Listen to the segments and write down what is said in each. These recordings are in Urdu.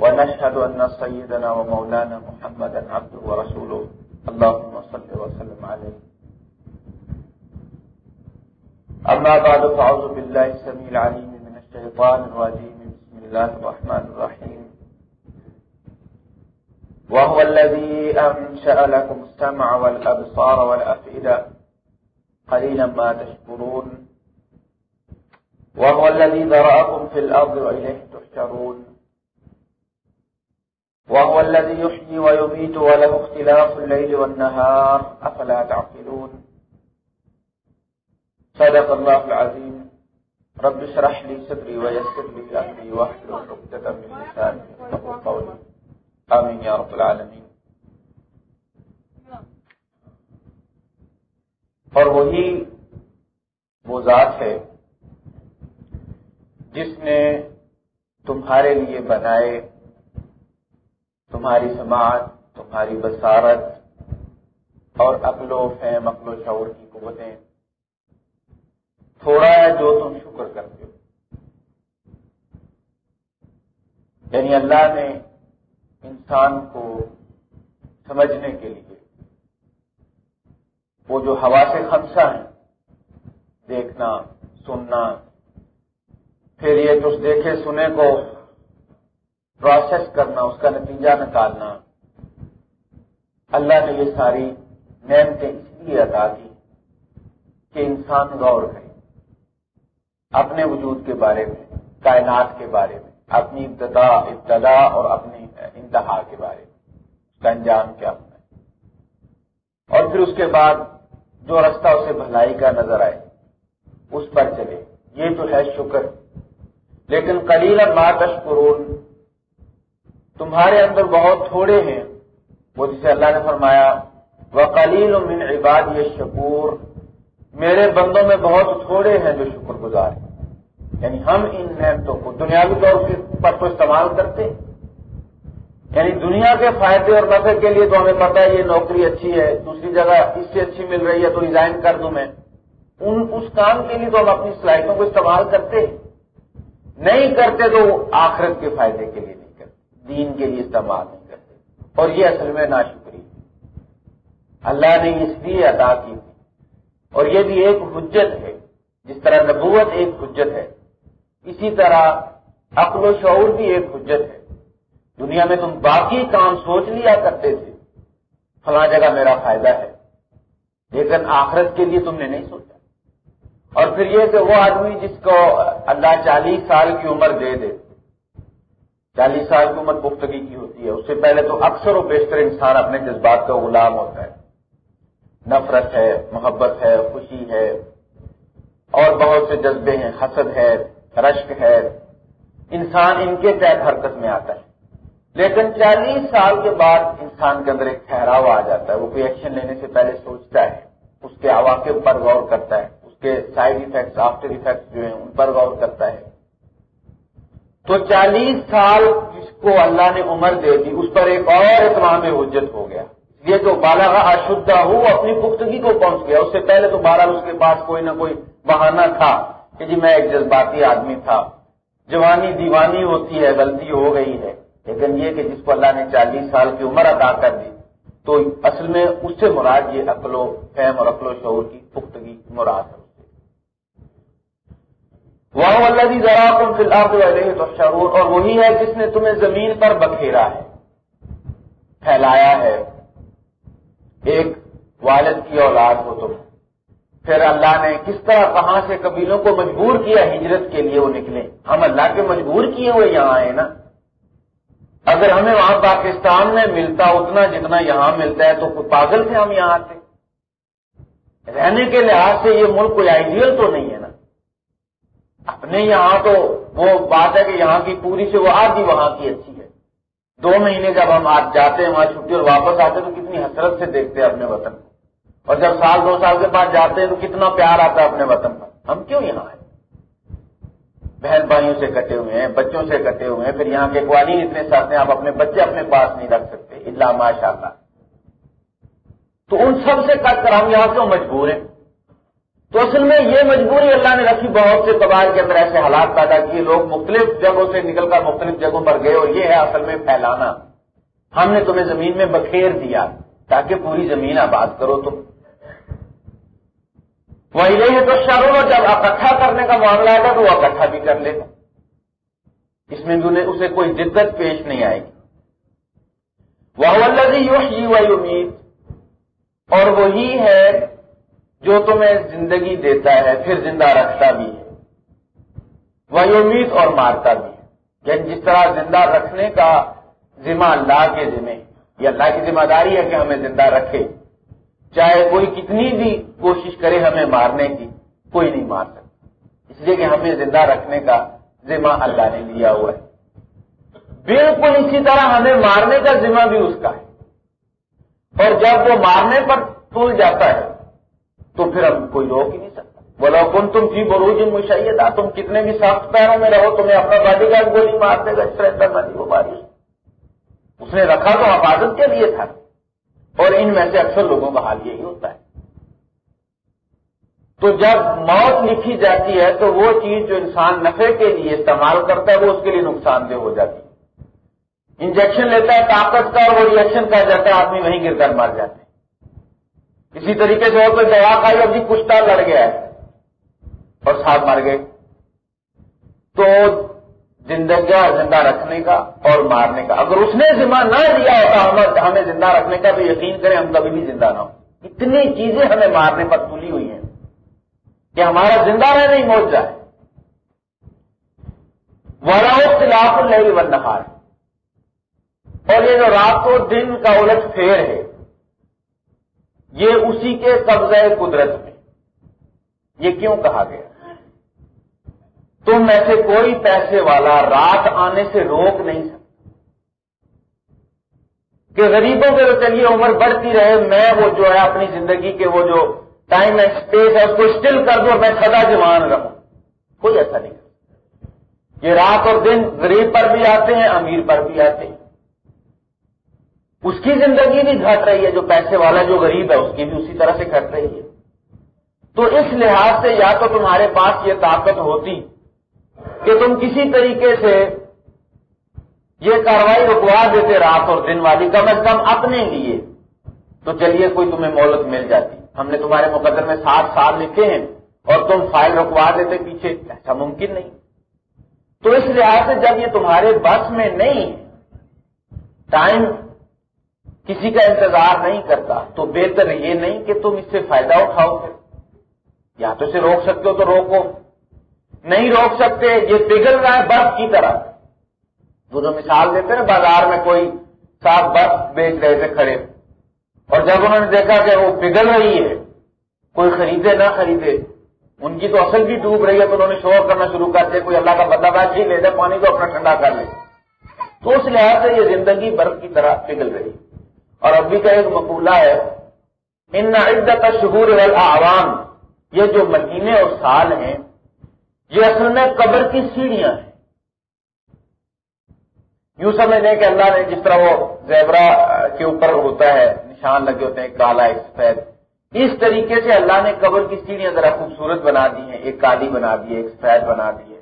ونشهد أن سيدنا ومولانا محمدا عبده ورسوله. اللهم صل وسلم عليه. أما بعد، فأعوذ بالله السميع العليم من الشيطان الرجيم. بسم الله الرحمن الرحيم. وهو الذي أنشأ لكم السمع والأبصار والأفئدة. قليلا ما تشكرون. وهو الذي ذرأكم في الأرض وإليه تحشرون. وهو الذي يحيي ويميت وله اختلاف الليل والنهار. أفلا تعقلون؟ صدق الله العظيم. رب اشرح لي صدري ويسر لي أمري واحلل عقدة من لساني يفقهوا قولي. آمين يا رب العالمين. اور وہی وہ ذات ہے جس نے تمہارے لیے بنائے تمہاری سماعت، تمہاری بصارت اور عقل و فہم، عقل و شعور کی قوتیں۔ تھوڑا ہے جو تم شکر کرتے ہو۔ یعنی اللہ نے انسان کو سمجھنے کے لیے وہ جو ہوا سے خدشہ ہیں، دیکھنا، سننا، پھر یہ جو دیکھے، سنے کو پروسیس کرنا، اس کا نتیجہ نکالنا۔ اللہ نے یہ ساری نعمتیں اس لیے ادا کی کہ انسان غور کرے اپنے وجود کے بارے میں، کائنات کے بارے میں، اپنی ابتدا ابتدا اور اپنی انتہا کے بارے میں، اس کا انجام کیا ہونا ہے۔ اور پھر اس کے بعد جو رستہ اسے بھلائی کا نظر آئے، اس پر چلے۔ یہ تو ہے شکر۔ لیکن کلیل ما تشکرون تمہارے اندر بہت تھوڑے ہیں۔ وہ جسے اللہ نے فرمایا وہ من عباد یہ شکور میرے بندوں میں بہت تھوڑے ہیں جو شکر گزار ہیں۔ یعنی ہم ان نعمتوں کو دنیاوی طور پر تو استعمال کرتے یعنی دنیا کے فائدے اور نفع کے لیے تو ہمیں پتا ہے یہ نوکری اچھی ہے، دوسری جگہ اس سے اچھی مل رہی ہے تو ریزائن کر دوں میں۔ ان، اس کام کے لیے تو ہم اپنی صلاحیتوں کو استعمال کرتے نہیں کرتے تو آخرت کے فائدے کے لیے۔ دین کے لیے استعمال نہیں کرتے۔ اور یہ اصل میں ناشکری۔ اللہ نے اس لیے ادا کی تھی۔ اور یہ بھی ایک حجت ہے۔ جس طرح نبوت ایک حجت ہے، اسی طرح عقل و شعور بھی ایک حجت ہے۔ دنیا میں تم باقی کام سوچ لیا کرتے تھے۔ فلاں جگہ میرا فائدہ ہے، لیکن آخرت کے لیے تم نے نہیں سوچا۔ اور پھر یہ کہ وہ آدمی جس کو اللہ چالیس سال کی عمر دے دے چالیس سال کی عمر پختگی کی ہوتی ہے، اس سے پہلے تو اکثر و بیشتر انسان اپنے جذبات کا غلام ہوتا ہے۔ نفرت ہے، محبت ہے، خوشی ہے، اور بہت سے جذبے ہیں، حسد ہے، رشک ہے۔ انسان ان کے تحت حرکت میں آتا ہے۔ لیکن چالیس سال کے بعد انسان کے اندر ایک ٹھہراؤ آ جاتا ہے، وہ کوئی ایکشن لینے سے پہلے سوچتا ہے، اس کے عواقب پر غور کرتا ہے، اس کے سائڈ افیکٹس آفٹر افیکٹس جو ہیں، ان پر غور کرتا ہے۔ تو چالیس سال جس کو اللہ نے عمر دے دی، اس پر ایک اور اتمام حجت ہو گیا۔ یہ تو بالا اشدہ ہو اپنی پختگی کو پہنچ گیا۔ اس سے پہلے تو بارہ اس کے پاس کوئی نہ کوئی بہانہ تھا کہ جی میں ایک جذباتی آدمی تھا۔ جوانی دیوانی ہوتی ہے، غلطی ہو گئی ہے۔ لیکن یہ کہ جس کو اللہ نے چالیس سال کی عمر ادا کر دی، تو اصل میں اس سے مراد یہ عقل و فہم اور عقل و شعور کی پختگی مراد ہے۔ وہ اللہ ذرا تم فی الحال تو اور وہی ہے جس نے تمہیں زمین پر بکھیرا ہے، پھیلایا ہے۔ ایک والد کی اولاد ہو تم۔ پھر اللہ نے کس طرح کہاں سے قبیلوں کو مجبور کیا ہجرت کے لیے وہ نکلے؟ ہم اللہ کے مجبور کیے ہوئے یہاں آئے نا۔ اگر ہمیں وہاں پاکستان میں ملتا اتنا جتنا یہاں ملتا ہے تو پاگل سے ہم یہاں آتے۔ رہنے کے لحاظ سے یہ ملک کوئی آئیڈیل تو نہیں ہے نا۔ اپنے یہاں تو وہ بات ہے کہ یہاں کی پوری سے وہ آدھی وہاں کی اچھی ہے۔ دو مہینے جب ہم آج جاتے ہیں، وہاں چھٹی اور واپس آتے ہیں، تو کتنی حسرت سے دیکھتے ہیں اپنے وطن۔ اور جب سال دو سال کے بعد جاتے ہیں، تو کتنا پیار آتا ہے اپنے وطن پر۔ ہم کیوں یہاں ہیں؟ بہن بھائیوں سے کٹے ہوئے ہیں، بچوں سے کٹے ہوئے ہیں، پھر یہاں کے قوانین اتنے سخت ہیں، آپ اپنے بچے اپنے پاس نہیں رکھ سکتے۔ اللہ ماشاء اللہ تو ان سب سے کٹ کر ہم یہاں کیوں مجبور ہیں؟ تو اصل میں یہ مجبوری اللہ نے رکھی بہت سے قبائل کے اندر ایسے حالات پیدا کیے، لوگ مختلف جگہوں سے نکل کر مختلف جگہوں پر گئے اور یہ ہے اصل میں پھیلانا۔ ہم نے تمہیں زمین میں بکھیر دیا تاکہ پوری زمین آباد کرو تم۔ وہی نہیں تو شروع جب اکٹھا کرنے کا معاملہ آئے گا تو وہ اکٹھا بھی کر لے گا اس میں بھی اسے کوئی جدت پیش نہیں آئے گی۔ وہ اللہ جی وہی امید اور وہی ہے جو تمہیں زندگی دیتا ہے، پھر زندہ رکھتا بھی ہے۔ وہی امید اور مارتا بھی ہے۔ یعنی جس طرح زندہ رکھنے کا ذمہ اللہ کے ذمہ یہ اللہ کی ذمہ داری ہے کہ ہمیں زندہ رکھے۔ چاہے کوئی کتنی بھی کوشش کرے ہمیں مارنے کی، کوئی نہیں مار سکتا۔ اس لیے کہ ہمیں زندہ رکھنے کا ذمہ اللہ نے لیا ہوا ہے۔ بالکل اسی طرح ہمیں مارنے کا ذمہ بھی اس کا ہے۔ اور جب وہ مارنے پر تل جاتا ہے تو پھر ہم کوئی روک ہی نہیں سکتا۔ بولا کن تم جی بروج مشاہیے تھا تم کتنے بھی سخت پیروں میں رہو، تمہیں اپنا باڈی گارڈ گولی مار دے گا، اس طرح نہیں وہ بارش اس نے رکھا تو حفاظت کے لیے تھا۔ اور ان میں سے اکثر لوگوں کا حال یہی ہوتا ہے۔ تو جب موت لکھی جاتی ہے، تو وہ چیز جو انسان نفے کے لیے استعمال کرتا ہے، وہ اس کے لیے نقصان دہ ہو جاتی۔ ہے انجیکشن لیتا ہے، طاقت کا اور وہ ریئیکشن کر جاتا ہے آدمی وہیں گر کر مر جاتے ہیں اسی طریقے سے اور کوئی دوا کھائی ابھی جی کچھ لڑ گیا ہے اور ساتھ مر گئے۔ تو زندگی زندہ رکھنے کا اور مارنے کا۔ اگر اس نے ذمہ نہ لیا ہوتا ہمیں زندہ رکھنے کا، تو یقین کریں ہم کبھی بھی زندہ نہ ہو اتنی چیزیں ہمیں مارنے پر تلی ہوئی ہیں کہ ہمارا زندہ رہنا ہی موج جائے۔ وراؤ خلاف اللہ ون نہار اور یہ جو رات و دن کا الٹ پھیر ہے یہ اسی کے قبضہ قدرت میں۔ یہ کیوں کہا گیا؟ تم میں سے کوئی پیسے والا رات آنے سے روک نہیں سکتا۔ کہ غریبوں کے تو چلیے، عمر بڑھتی رہے، میں وہ جو ہے اپنی زندگی کے وہ جو ٹائم اینڈ اسپیس ہے، اس کو اسٹل کر دوں میں سدا جوان رہوں۔ کوئی ایسا نہیں۔ یہ رات اور دن غریب پر بھی آتے ہیں، امیر پر بھی آتے ہیں۔ اس کی زندگی بھی گھٹ رہی ہے، جو پیسے والا جو غریب ہے، اس کی بھی اسی طرح سے گھٹ رہی ہے۔ تو اس لحاظ سے یا تو تمہارے پاس یہ طاقت ہوتی کہ تم کسی طریقے سے یہ کاروائی رکوا دیتے رات اور دن والی، کم از کم اپنے لیے۔ تو چلیے، کوئی تمہیں مہلت مل جاتی۔ ہم نے تمہارے مقدر میں سات سال لکھے ہیں اور تم فائل رکوا دیتے پیچھے۔ ایسا ممکن نہیں۔ تو اس لحاظ سے جب یہ تمہارے بس میں نہیں، ٹائم کسی کا انتظار نہیں کرتا، تو بہتر یہ نہیں کہ تم اس سے فائدہ اٹھاؤ پھر۔ یا تو اسے روک سکتے ہو تو روکو۔ نہیں روک سکتے، یہ پگھل رہا ہے برف کی طرح۔ وہ جو مثال دیتے نا، بازار میں کوئی صاف برف بیچ رہے تھے کھڑے۔ اور جب انہوں نے دیکھا کہ وہ پگھل رہی ہے، کوئی خریدے نہ خریدے، ان کی تو اصل بھی ڈوب رہی ہے، تو انہوں نے شور کرنا شروع کر دیا، کوئی اللہ کا بندہ بات جی لے دے پانی کو اپنا ٹھنڈا کر لے۔ تو اس لحاظ سے یہ زندگی برف کی طرح پگھل رہی۔ ہے اور ابھی کا ایک مقولہ ہے ان عدت شہور عوام یہ جو مہینے اور سال ہیں، یہ اصل میں قبر کی سیڑھیاں ہیں۔ یوں سمجھنے کہ اللہ نے جس طرح وہ زیبرا کے اوپر ہوتا ہے، نشان لگے ہوتے ہیں کالا ایک سفید۔ اس طریقے سے اللہ نے قبر کی سیڑھیاں ذرا خوبصورت بنا دی ہیں، ایک کالی بنا دی ہے ایک سفید بنا دی ہے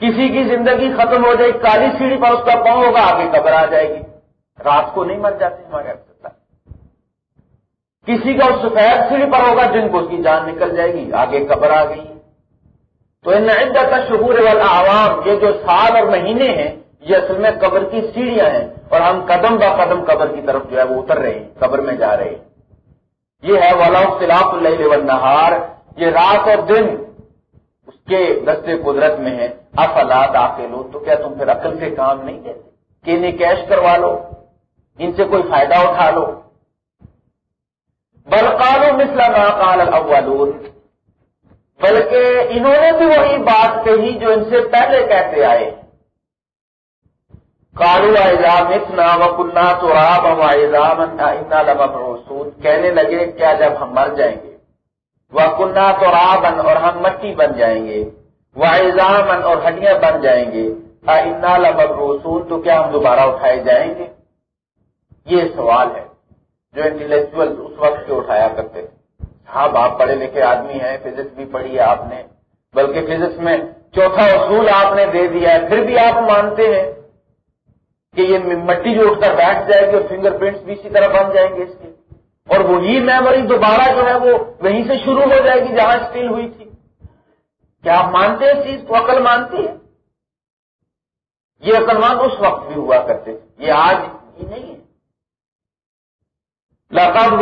کسی کی زندگی ختم ہو جائے کالی سیڑھی پر اس کا پاؤں ہوگا، آگے قبر آ جائے گی۔ رات کو نہیں مر جاتے ہمارے کسی کا اس سفید سیڑھی پر ہوگا جن کو اس کی جان نکل جائے گی، آگے قبر آ گئی۔ تو ان عدت شہور والا عوام یہ جو سال اور مہینے ہیں، یہ اصل میں قبر کی سیڑھیاں ہیں۔ اور ہم قدم با قدم قبر کی طرف جو ہے وہ اتر رہے ہیں، قبر میں جا رہے ہیں۔ یہ ہے والا اختلاف اللہ نہار یہ رات اور دن اس کے دستے قدرت میں ہے افلاد آ لو تو کیا تم پھر عقل سے کام نہیں دیتے کہ کیش کروا لو؟ ان سے کوئی فائدہ اٹھا لو۔ بلکالو مسلم قال الاولون۔ بلکہ انہوں نے بھی وہی بات کہی جو ان سے پہلے کہتے آئے۔ کالو ایزام اتنا و کنہ تو آپ ایزام اتنا لما محسوس کہنے لگے، کیا جب ہم مر جائیں گے؟ وہ کنہ تو رابن اور ہم مٹی بن جائیں گے۔ وہ ایزام اور ہڈیاں بن جائیں گے۔ اتنا لما رسول تو کیا ہم دوبارہ اٹھائے جائیں گے؟ یہ سوال ہے جو انٹلیکچوئل اس وقت کے اٹھایا کرتے تھے ہاں آپ پڑھے لکھے آدمی ہیں، فزکس بھی پڑھی ہے آپ نے، بلکہ فزکس میں چوتھا اصول آپ نے دے دیا ہے۔ پھر بھی آپ مانتے ہیں کہ یہ مٹی جو اٹھ کر بیٹھ جائے گی اور فنگر پرنٹس بھی اسی طرح بن جائیں گے اس کے اور وہی میموری دوبارہ جو ہے وہ وہیں سے شروع ہو جائے گی جہاں اسٹیل ہوئی تھی۔ کیا آپ مانتے ہیں اس چیز کو؟ عقل مانتی ہے۔ یہ عقل مان اس وقت بھی ہوا کرتے یہ آج ہی نہیں ہے۔ لقب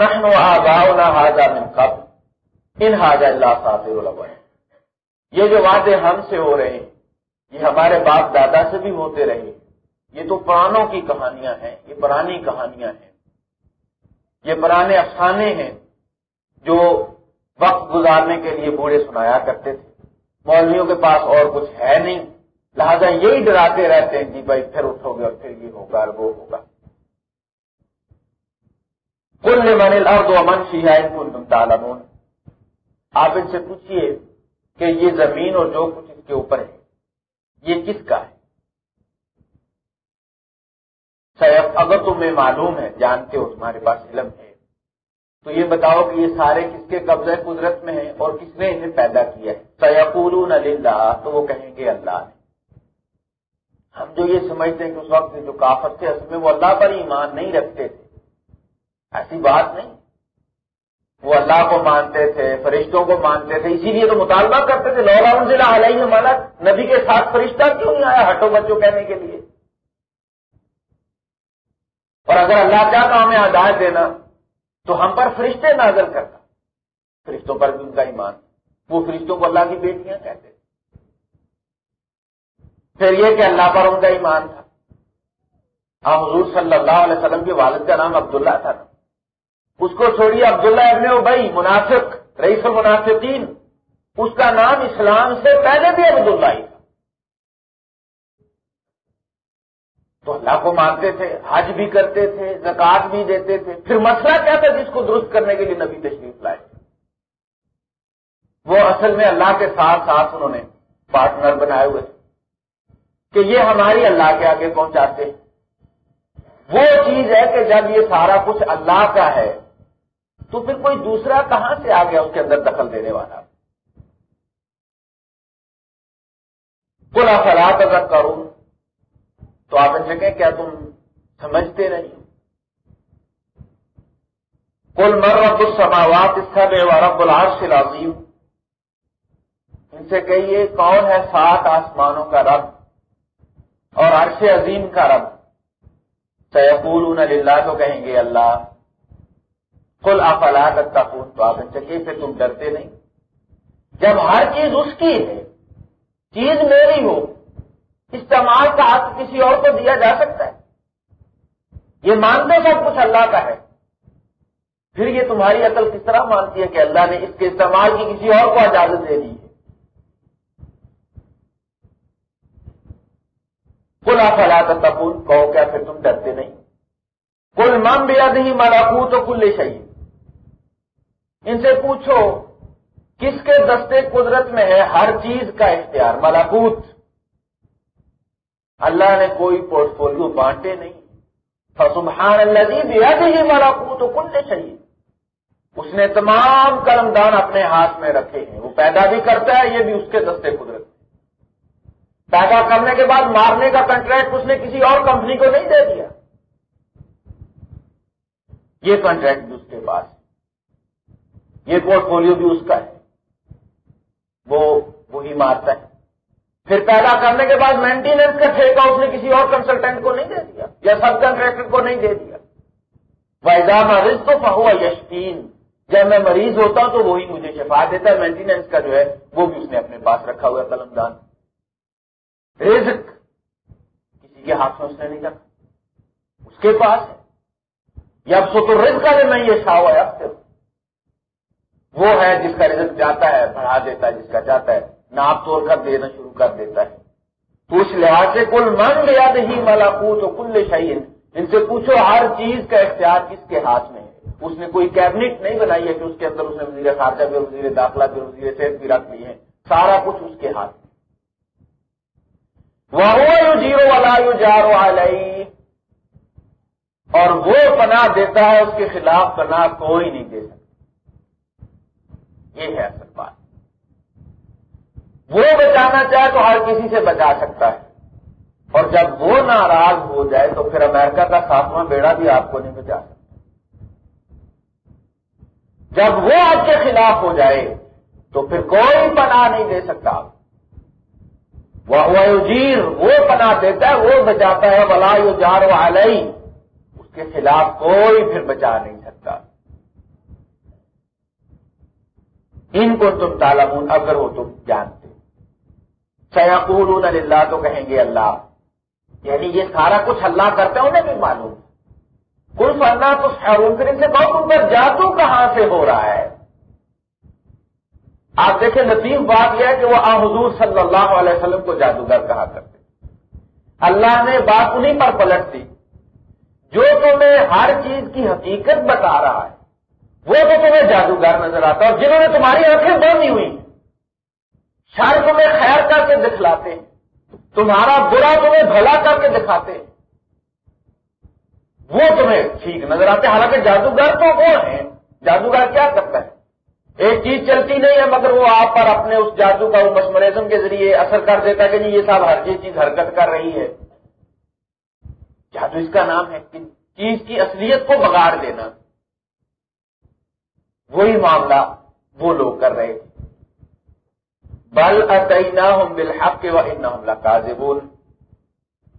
نحن آباؤنا حاجہ من قبل. ان حاجہ اللہ صاحب یہ جو وعدے ہم سے ہو رہے ہیں، یہ ہمارے باپ دادا سے بھی ہوتے رہے یہ تو پرانوں کی کہانیاں ہیں، یہ پرانی کہانیاں ہیں. یہ پرانے افسانے ہیں جو وقت گزارنے کے لیے بوڑھے سنایا کرتے تھے. مولویوں کے پاس اور کچھ ہے نہیں. لہذا یہی ڈراتے رہتے ہیں جی بھائی پھر اٹھو گے اور پھر یہ ہوگا وہ ہوگا. کل من الارض ومن فیہا ان کنتم تعلمون۔ آپ ان سے پوچھئے کہ یہ زمین اور جو کچھ اس کے اوپر ہے، یہ کس کا ہے؟ سیف اگر تمہیں معلوم ہے، جانتے ہو تمہارے پاس علم ہے، تو یہ بتاؤ کہ یہ سارے کس کے قبضے قدرت میں ہیں اور کس نے انہیں پیدا کیا ہے۔ سیقولون للہ تو وہ کہیں گے اللہ نے۔ ہم جو یہ سمجھتے ہیں کہ اس وقت جو کافر تھے اس میں وہ اللہ پر ایمان نہیں رکھتے تھے۔ ایسی بات نہیں۔ وہ اللہ کو مانتے تھے، فرشتوں کو مانتے تھے، اسی لیے تو مطالبہ کرتے تھے لولا ضلع علیہ ملک نبی کے ساتھ فرشتہ کیوں نہیں آیا ہٹو بچوں کہنے کے لیے؟ اور اگر اللہ چاہتا ہمیں ہدایت دینا، تو ہم پر فرشتے نازل کرتا۔ فرشتوں پر بھی ان کا ایمان۔ وہ فرشتوں کو اللہ کی بیٹیاں کہتے۔ پھر یہ کہ اللہ پر ان کا ایمان تھا۔ ہاں حضور صلی اللہ علیہ وسلم کے والد کا نام عبداللہ تھا۔ اس کو چھوڑیے عبداللہ ابن ابئی منافق، رئیس المنافقین۔ اس کا نام اسلام سے پہلے بھی عبداللہ ہی تھا۔ تو اللہ کو مانتے تھے، حج بھی کرتے تھے زکات بھی دیتے تھے۔ پھر مسئلہ کیا تھا جس کو درست کرنے کے لیے نبی تشریف لائے؟ وہ اصل میں اللہ کے ساتھ ساتھ انہوں نے پارٹنر بنائے ہوئے تھے۔ کہ یہ ہماری اللہ کے آگے پہنچاتے۔ وہ چیز ہے کہ جب یہ سارا کچھ اللہ کا ہے تو پھر کوئی دوسرا کہاں سے آ گیا اس کے اندر دخل دینے والا؟ کل افراد اگر کروں تو آپ ان سے کہیں کیا تم سمجھتے نہیں کل مر رب السماوات اس کا رب العرش العظیم۔ ان سے کہیے، کون ہے سات آسمانوں کا رب اور عرش عظیم کا رب؟ سیقول اللہ تو کہیں گے اللہ۔ کل افلا کا خون تو آپ ان سے پھر تم ڈرتے نہیں۔ جب ہر چیز اس کی ہے، چیز میری ہو، استعمال کا حق کسی اور کو دیا جا سکتا ہے۔ یہ مانتے سب کچھ اللہ کا ہے۔ پھر یہ تمہاری عقل کس طرح مانتی ہے کہ اللہ نے اس کے استعمال کی کسی اور کو اجازت دے دی ہے؟ کل افلا تفون کہو کیا پھر تم ڈرتے نہیں۔ کل مم بھی نہیں ملاقو تو کل چاہیے ان سے پوچھو، کس کے دستے قدرت میں ہے ہر چیز کا اختیار؟ ملاکوت اللہ نے کوئی پورٹ فولو بانٹے نہیں۔ سبحان اللہ جی ہی ملاکوت تو کنڈے چاہیے اس نے تمام کرم دان اپنے ہاتھ میں رکھے ہیں۔ وہ پیدا بھی کرتا ہے، یہ بھی اس کے دستے قدرت۔ پیدا کرنے کے بعد مارنے کا کنٹریکٹ اس نے کسی اور کمپنی کو نہیں دے دیا۔ یہ کنٹریکٹ بھی اس کے پاس۔ یہ پورٹ فولو بھی اس کا ہے۔ وہ وہی مارتا ہے۔ پھر پیدا کرنے کے بعد مینٹیننس کا ٹھیکہ اس نے کسی اور کنسلٹینٹ کو نہیں دے دیا یا سب کنٹریکٹر کو نہیں دے دیا۔ وائزا مریض تو پہوا یشکین جب میں مریض ہوتا ہوں تو وہی مجھے شفا دیتا ہے۔ مینٹیننس کا جو ہے وہ بھی اس نے اپنے پاس رکھا ہوا ہے قلم دان۔ رزق کسی کے ہاتھ میں اس نے نہیں رکھا۔ اس کے پاس ہے۔ یا اب سو تو رزق کا میں یہ شاہ ہوا اب وہ ہے جس کا رزق جاتا ہے، بڑھا دیتا ہے، جس کا جاتا ہے۔ ناپ توڑ کر دینا شروع کر دیتا ہے۔ پوچھ لحاظ سے کل من یاد ہی ملا پوچھ کل شعین ان سے پوچھو ہر چیز کا اختیار کس کے ہاتھ میں ہے۔ اس نے کوئی کیبنٹ نہیں بنائی ہے کہ اس کے اندر اس نے وزیر خارجہ بھی وزیر داخلہ بھی وزیر صحت بھی رکھ لی ہے سارا کچھ اس کے ہاتھ میں۔ وہ جیرو والا یو جارو اور وہ پناہ دیتا ہے، اس کے خلاف پناہ کوئی نہیں دے سکتا۔ یہ ہے اصل بات۔ وہ بچانا چاہے تو ہر کسی سے بچا سکتا ہے۔ اور جب وہ ناراض ہو جائے تو پھر امریکہ کا ساتواں بیڑا بھی آپ کو نہیں بچا سکتا۔ جب وہ آپ کے خلاف ہو جائے تو پھر کوئی پناہ نہیں دے سکتا۔ وہ جیر وہ پناہ دیتا ہے، وہ بچاتا ہے۔ بلا یو جار و اس کے خلاف کوئی پھر بچا نہیں ان کو تم تالمون اگر ہو تم جانتے۔ سیاقول اللہ تو کہیں گے اللہ۔ یعنی یہ سارا کچھ اللہ کرتا ہے انہیں بھی معلوم۔ کل فنا تو پھر ان سے بہت ان پر جادو کہاں سے ہو رہا ہے؟ آپ دیکھیں، لطیف بات یہ ہے کہ وہ آ حضور صلی اللہ علیہ وسلم کو جادوگر کہا کرتے۔ اللہ نے بات انہیں پر پلٹ دی جو تمہیں ہر چیز کی حقیقت بتا رہا ہے وہ تو تمہیں جادوگر نظر آتا اور جنہوں نے تمہاری آنکھیں بند ہوئی شاید تمہیں خیر کر کے دکھلاتے، تمہارا برا تمہیں بھلا کر کے دکھاتے۔ وہ تمہیں ٹھیک نظر آتے، حالانکہ جادوگر تو وہ ہیں۔ جادوگر کیا کرتا ہے؟ ایک چیز چلتی نہیں ہے، مگر وہ آپ پر اپنے اس جادو کا وہ کے ذریعے اثر کر دیتا ہے کہ جی یہ صاحب ہر چیز حرکت کر رہی ہے۔ جادو اس کا نام ہے چیز کی اصلیت کو بگاڑ دینا۔ وہی معاملہ وہ لوگ کر رہے تھے بل اتنا ہم بالحق کے وہ حملہ کاز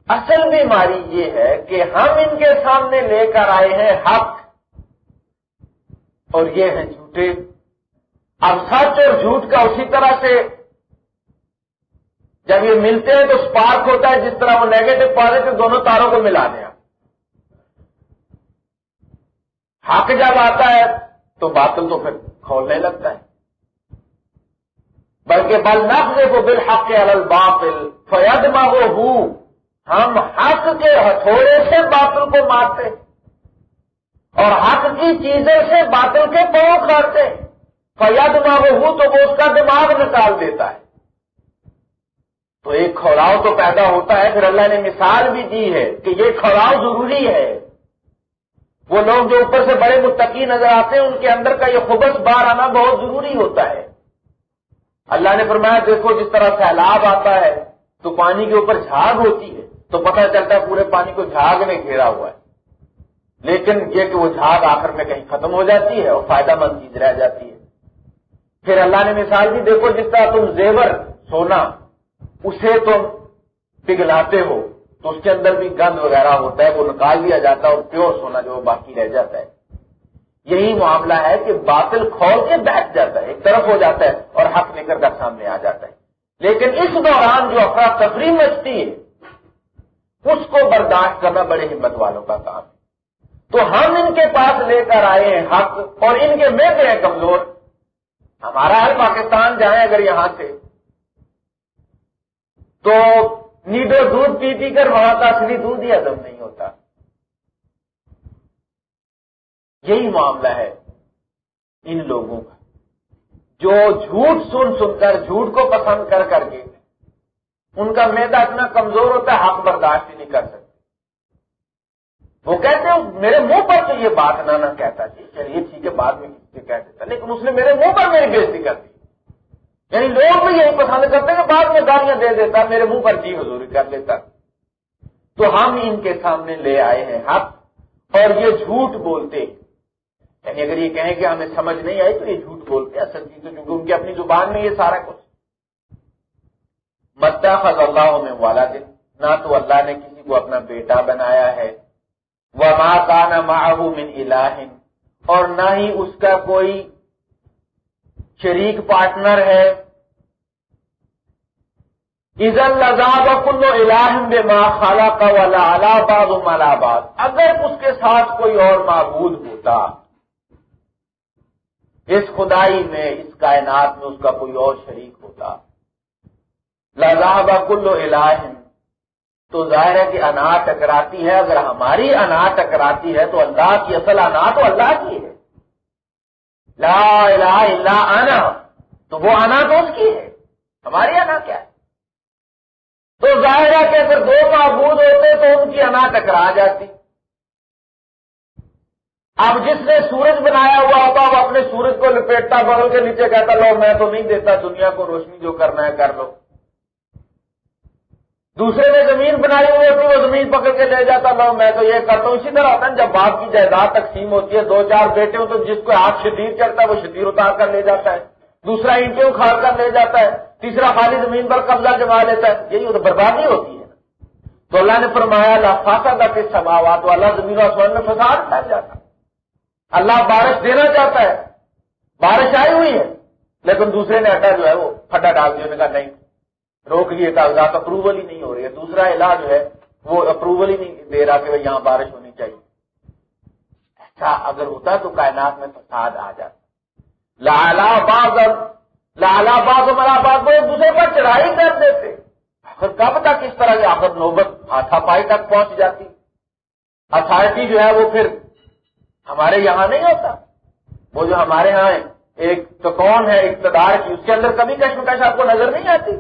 اصل بیماری یہ ہے کہ ہم ان کے سامنے لے کر آئے ہیں حق اور یہ ہیں جھوٹے۔ اب سچ اور جھوٹ کا اسی طرح سے جب یہ ملتے ہیں تو اسپارک ہوتا ہے، جس طرح وہ نیگیٹو پارے تو دونوں تاروں کو ملا دیا۔ حق جب آتا ہے تو باطل تو پھر کھولنے لگتا ہے۔ بلکہ بل نفز کو بالحق الباطل فید وہ ہم حق کے ہتھوڑے سے باطل کو مارتے اور حق کی چیزیں سے باطل کے پاؤں کھاتے فیاد وہ تو وہ اس کا دماغ نکال دیتا ہے۔ تو ایک کھوراؤ تو پیدا ہوتا ہے۔ پھر اللہ نے مثال بھی دی ہے کہ یہ کھوراؤ ضروری ہے۔ وہ لوگ جو اوپر سے بڑے متقی نظر آتے ہیں، ان کے اندر کا یہ خوبص بار آنا بہت ضروری ہوتا ہے۔ اللہ نے فرمایا، دیکھو جس طرح سیلاب آتا ہے، تو پانی کے اوپر جھاگ ہوتی ہے، تو پتہ چلتا ہے پورے پانی کو جھاگ نے گھیرا ہوا ہے۔ لیکن یہ کہ وہ جھاگ آخر میں کہیں ختم ہو جاتی ہے اور فائدہ مند چیز رہ جاتی ہے۔ پھر اللہ نے مثال بھی دیکھو جس طرح تم زیور، سونا، اسے تم پگھلاتے ہو تو اس کے اندر بھی گند وغیرہ ہوتا ہے، وہ نکال دیا جاتا ہے اور پیور سونا جو باقی رہ جاتا ہے۔ یہی معاملہ ہے کہ باطل کھول کے بیٹھ جاتا ہے، ایک طرف ہو جاتا ہے اور حق نکل کر سامنے آ جاتا ہے۔ لیکن اس دوران جو افراد مچتی ہے اس کو برداشت کرنا بڑے ہمت والوں کا کام ہے۔ تو ہم ان کے پاس لے کر آئے ہیں حق اور ان کے میں ہیں کمزور۔ ہمارا ہر پاکستان جائیں اگر یہاں سے۔ تو نیڈو دودھ پی پی کر وہاں کا اصلی دودھ ہی ہزم نہیں ہوتا۔ یہی معاملہ ہے ان لوگوں کا۔ جو جھوٹ سن سن کر، جھوٹ کو پسند کر کر کے، ان کا میدا اتنا کمزور ہوتا ہے، حق برداشت ہی نہیں کر سکتے۔ وہ کہتے ہیں، میرے منہ پر تو یہ بات نہ نہ کہتا۔ جی چلیے ٹھیک ہے بعد میں کہہ دیتا۔ لیکن اس نے میرے منہ پر میری بےزتی کر دی۔ یعنی لوگ بھی یہی پسند کرتے ہیں کہ بعد میں گالیاں دے دیتا، میرے منہ پر جی حضوری کر لیتا۔ تو ہم ان کے سامنے لے آئے ہیں حق اور یہ جھوٹ بولتے۔ یعنی اگر یہ کہیں کہ ہمیں سمجھ نہیں آئی تو یہ جھوٹ بولتے، اصل چیز تو کیونکہ ان کی اپنی زبان میں یہ سارا کچھ۔ مدہ فض اللہ میں والا دن نہ تو اللہ نے کسی کو اپنا بیٹا بنایا ہے۔ وہ ماں کا نہ من الہن اور نہ ہی اس کا کوئی شریک پارٹنر ہے۔ عزل لذاب کلو الہم بے ماں خالہ کا والا الہباد ملاباد اگر اس کے ساتھ کوئی اور معبود ہوتا، اس خدائی میں، اس کائنات میں اس کا کوئی اور شریک ہوتا۔ لذا کلو الہ تو ظاہر ہے کہ انا ٹکراتی ہے، اگر ہماری انا ٹکراتی ہے تو اللہ کی، اصل انا تو اللہ کی ہے۔ لا الہ الا انا۔ تو وہ انا تو اس کی ہے؟ ہماری انا کیا ہے؟ تو ظاہر ہے کہ اگر دو معبود ہوتے تو ان کی انا ٹکرا جاتی۔ اب جس نے سورج بنایا ہوا ہوتا، وہ اپنے سورج کو لپیٹتا، بغل کے نیچے کہتا، لو میں تو نہیں دیتا، دنیا کو روشنی جو کرنا ہے کر لو۔ دوسرے نے زمین بنائی ہوئی ہوتی وہ زمین پکڑ کے لے جاتا لو میں تو یہ کرتا ہوں۔ اسی طرح ہوتا ہے جب باپ کی جائیداد تقسیم ہوتی ہے، دو چار بیٹے ہوں تو جس کو ہاتھ شدید چڑھتا ہے، وہ شدید اتار کر لے جاتا ہے۔ دوسرا اینٹیں اکھاڑ کر لے جاتا ہے۔ تیسرا خالی زمین پر قبضہ جما لیتا ہے۔ یہی تو بربادی ہوتی ہے۔ تو اللہ نے فرمایا اللہ کا کس سماوات تو اللہ زمین و آسمان میں فساد پھیل جاتا ہے۔ اللہ بارش دینا چاہتا ہے۔ بارش آئی ہوئی ہے، لیکن دوسرے نے اٹا جو ہے وہ پھٹا ڈال دیا۔ نہیں۔ روک لیے، کاغذات اپروول ہی نہیں ہو رہی ہے۔ دوسرا علاج جو ہے، وہ اپروول ہی نہیں دے رہا کہ یہاں بارش ہونی چاہیے۔ ایسا اگر ہوتا تو کائنات میں فساد آ جاتا۔ لالا باغ لالا باغ ملا باغ ایک دوسرے پر چڑھائی کر دیتے۔ آخر کب تک اس طرح کی آخر نوبت ہاتھا پائی تک پہنچ جاتی؟ اتارٹی جو ہے وہ پھر ہمارے یہاں نہیں ہوتا۔ وہ جو ہمارے ہاں ایک تو کون ہے، اقتدار کی، اس کے اندر کبھی کشمکش آپ کو نظر نہیں آتی۔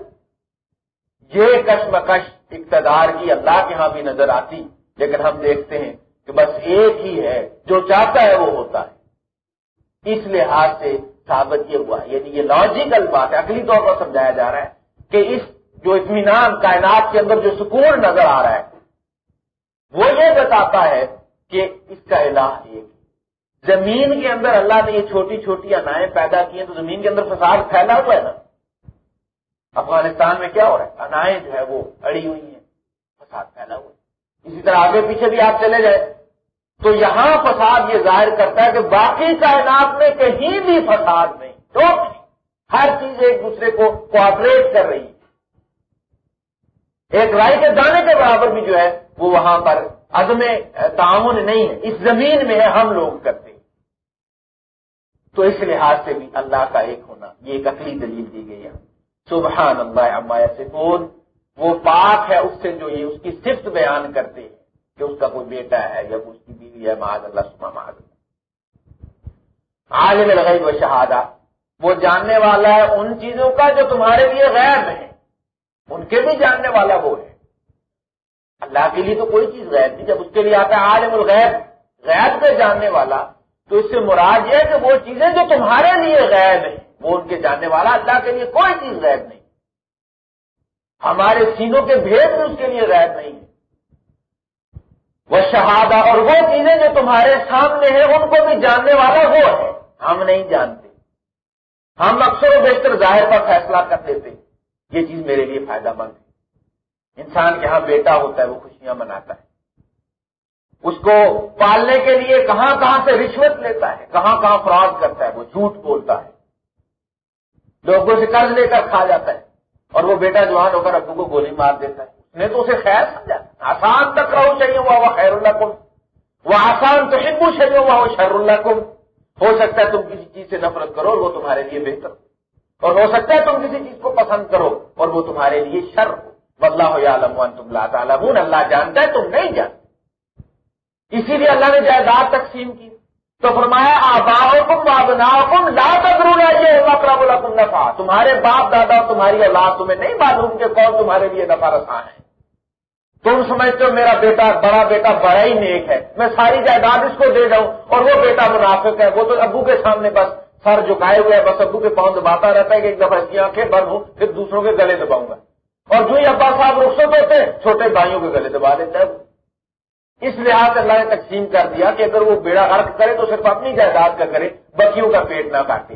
یہ کشمکش اقتدار کی اللہ کے ہاں بھی نظر آتی لیکن ہم دیکھتے ہیں کہ بس ایک ہی ہے، جو چاہتا ہے وہ ہوتا ہے۔ اس لحاظ سے ثابت یہ ہوا یعنی یہ لاجیکل بات ہے اگلی طور پر سمجھایا جا رہا ہے کہ اس جو اطمینان کائنات کے اندر جو سکون نظر آ رہا ہے، وہ یہ بتاتا ہے کہ اس کا الہ ایک زمین کے اندر اللہ نے یہ چھوٹی چھوٹی انائیں پیدا کی ہیں تو زمین کے اندر فساد پھیلا ہوا ہے نا؟ افغانستان میں کیا ہو رہا ہے؟ انائیں جو ہے وہ اڑی ہوئی ہیں، فساد پھیلا ہوا ہے۔ اسی طرح آگے پیچھے بھی آپ چلے جائیں۔ تو یہاں فساد یہ ظاہر کرتا ہے کہ باقی کائنات میں کہیں بھی فساد نہیں ٹوٹلی ہر چیز ایک دوسرے کو کوآپریٹ کر رہی ہے۔ ایک رائی کے دانے کے برابر بھی جو ہے، وہ وہاں پر عدم تعاون نہیں ہے۔ اس زمین میں ہے ہم لوگ کرتے۔ تو اس لحاظ سے بھی اللہ کا ایک ہونا، یہ ایک عقلی دلیل دی گئی ہے۔ سبحان اللہ عما سے وہ پاک ہے اس سے جو یہ اس کی صفت بیان کرتے ہیں کہ اس کا کوئی بیٹا ہے یا اس کی بیوی ہے، معاذ اللہ سما معاذ اللہ۔ عالم الغیب و شہادہ۔ وہ جاننے والا ہے ان چیزوں کا جو تمہارے لیے غیر ہے ان کے بھی جاننے والا وہ ہے۔ اللہ کے لیے تو کوئی چیز غیر نہیں۔ جب اس کے لیے آتا ہے عالم الغیب غیر سے جاننے والا، تو اس سے مراد یہ ہے کہ وہ چیزیں جو تمہارے لیے غائب ہیں۔ وہ ان کے جاننے والا اللہ کے لیے کوئی چیز غائب نہیں۔ ہمارے سینوں کے بھید میں اس کے لیے غائب نہیں۔ وہ شہادہ اور وہ چیزیں جو تمہارے سامنے ہیں، ان کو بھی جاننے والا وہ ہے۔ ہم نہیں جانتے۔ ہم اکثر و بیشتر ظاہر پر فیصلہ کر دیتے یہ چیز میرے لیے فائدہ مند ہے۔ انسان کے ہاں بیٹا ہوتا ہے، وہ خوشیاں مناتا ہے۔ اس کو پالنے کے لیے کہاں کہاں سے رشوت لیتا ہے، کہاں کہاں فراڈ کرتا ہے، وہ جھوٹ بولتا ہے۔ لوگوں سے قرض لے کر کھا جاتا ہے اور وہ بیٹا جوان ہو کر ابو کو گولی مار دیتا ہے۔ اس تو اسے خیر سمجھا۔ آسان تک رہو چاہیے وہ وہ خیر اللہ کم وہ آسان تو ہندو چاہیے وہ شر اللہ کم ہو سکتا ہے تم کسی چیز سے نفرت کرو اور وہ تمہارے لیے بہتر ہو۔ اور ہو سکتا ہے تم کسی چیز کو پسند کرو اور وہ تمہارے لیے شر ہو۔ بدلا ہو تم لا تعالیٰ اللہ جانتا ہے تم نہیں جانتے۔ اسی لیے اللہ نے جائیداد تقسیم کی۔ تو فرمایا آبا کم بابنا کم لا تدرون یہ مقرب الحکم نفا تمہارے باپ دادا تمہاری اولاد تمہیں نہیں معلوم کہ کون تمہارے لیے نفا رساں ہے تم سمجھتے ہو میرا بیٹا بڑا بیٹا بڑا ہی نیک ہے. میں ساری جائیداد اس کو دے جاؤں اور وہ بیٹا منافق ہے. وہ تو ابو کے سامنے بس سر جھکائے ہوئے بس ابو کے پاؤں دباتا رہتا ہے کہ ایک دفعہ اس کی آنکھیں بند ہوں، پھر دوسروں کے گلے دباؤں گا۔ اور جو ہی ابا صاحب رخصت ہوتے چھوٹے بھائیوں کے گلے دبا دیتا ہے اس لحاظ سے اللہ نے تقسیم کر دیا کہ اگر وہ بیڑا غرق کرے تو صرف اپنی جائیداد کا کرے بکیوں کا پیٹ نہ کاٹے۔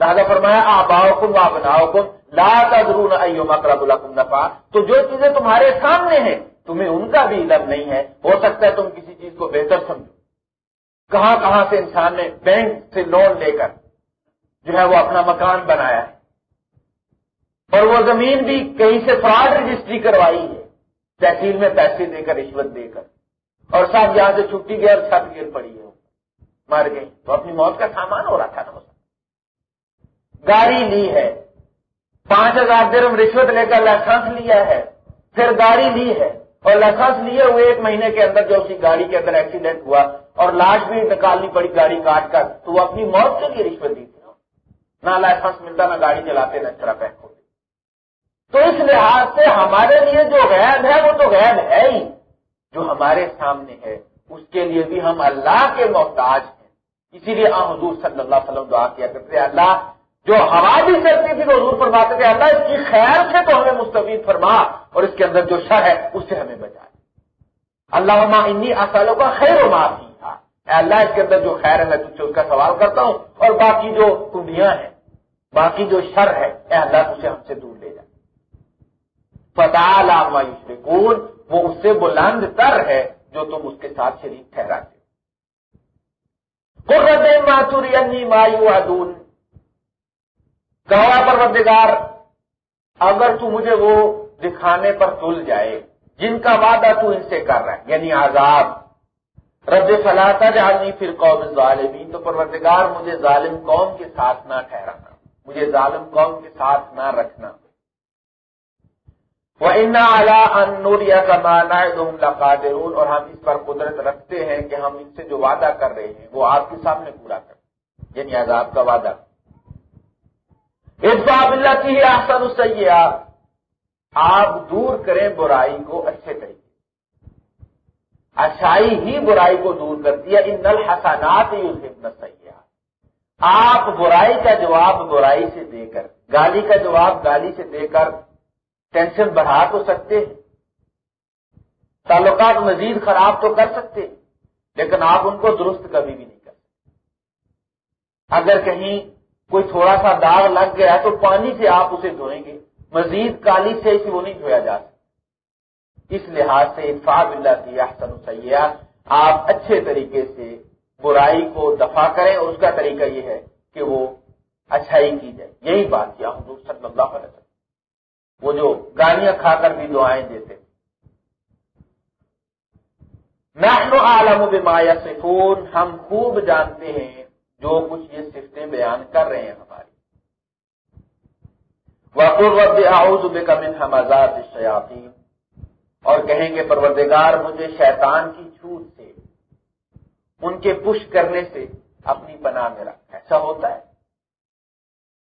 لہٰذا فرمایا آباؤ کم و بناؤ کم لا درون مکرب الحکم نفا تو جو چیزیں تمہارے سامنے ہیں، تمہیں ان کا بھی علم نہیں ہے۔ ہو سکتا ہے تم کسی چیز کو بہتر سمجھو۔ کہاں کہاں سے انسان نے بینک سے لون لے کر جو ہے وہ اپنا مکان بنایا ہے۔ اور وہ زمین بھی کہیں سے فراڈ رجسٹری کروائی ہے۔ تحصیل میں پیسے دے کر، رشوت دے کر۔ اور صاحب یہاں سے چھٹی گیا اور چھت گر پڑی ہے مر گئی تو اپنی موت کا سامان ہو رہا تھا نا گاڑی لی ہے۔ پانچ ہزار درم رشوت لے کر لائسنس لیا ہے۔ پھر گاڑی لی ہے۔ اور لائسنس لیے ہوئے ایک مہینے کے اندر جو اسی گاڑی کے اندر ایکسیڈنٹ ہوا اور لاش بھی نکالنی پڑی گاڑی کاٹ کر، تو وہ اپنی موت کے لیے رشوت دی تھی نہ لائسنس ملتا، نہ گاڑی چلاتے، نہ اس طرح پیک ہوتے۔ تو اس لحاظ سے ہمارے لیے جو غیب ہے، وہ تو غیب ہے ہی۔ جو ہمارے سامنے ہے، اس کے لیے بھی ہم اللہ کے محتاج ہیں۔ اسی لیے حضور صلی اللہ علیہ وسلم دعا کیا کرتے اللہ جو ہوا بھی چلتی تھی وہ حضور فرماتے تھے، اللہ اس کی خیر سے تو ہمیں مستفید فرما اور اس کے اندر جو شر ہے، اس سے ہمیں بچائے اللہ انی اصلوں کا خیر و معافی تھا اللہ، اس کے اندر جو خیر ہے، میں تجھ سے اس کا سوال کرتا ہوں اور باقی جو کنڈیاں ہیں، باقی جو شر ہے، اے اللہ تجھے ہم سے دور لے جائے پتا علامہ وہ اس سے بلند تر ہے جو تم اس کے ساتھ شریک ٹھہراتے قرت ماتوری مایو ادون کہا پروردگار، اگر تو مجھے وہ دکھانے پر تل جائے جن کا وعدہ تو ان سے کر رہا ہے یعنی عذاب۔ رد فلاطا جانی پھر قوم ظالمین تو پروردگار، مجھے ظالم قوم کے ساتھ نہ ٹھہرانا، مجھے ظالم قوم کے ساتھ نہ رکھنا۔ وہ ان کا مانا قادرون اور ہم اس پر قدرت رکھتے ہیں کہ ہم ان سے جو وعدہ کر رہے ہیں وہ آپ کے سامنے پورا کریں۔ یعنی عذاب کا وعدہ۔ اس باب اللہ کی آسن السیاح آپ دور کریں برائی کو اچھے طریقے اچھائی ہی برائی کو دور کرتی ہے۔ ان نل حسانات ہی سیاح آپ برائی کا جواب برائی سے دے کر، گالی کا جواب گالی سے دے کر ٹینشن بڑھا تو سکتے ہیں۔ تعلقات مزید خراب تو کر سکتے ہیں، لیکن آپ ان کو درست کبھی بھی نہیں کر سکتے۔ اگر کہیں کوئی تھوڑا سا داغ لگ گیا تو پانی سے آپ اسے دھوئیں گے۔ مزید کالی سے وہ نہیں دھویا جا سکتا۔ اس لحاظ سے اتفاق اللہ کی احسن سیاح آپ اچھے طریقے سے برائی کو دفاع کریں اور اس کا طریقہ یہ ہے کہ وہ اچھائی کی جائے۔ یہی بات کیا حضور صلی اللہ علیہ وسلم وہ جو گالیاں کھا کر بھی دعائیں دیتے۔ نحن عالم بما یصفون، ہم خوب جانتے ہیں جو کچھ یہ صفتیں بیان کر رہے ہیں ہماری۔ وقر رب اعوذ بک من حمزات الشیاطین۔ اور کہیں گے پروردگار مجھے شیطان کی چھوٹ سے، ان کے پش کرنے سے اپنی پناہ میں رکھ ایسا ہوتا ہے؟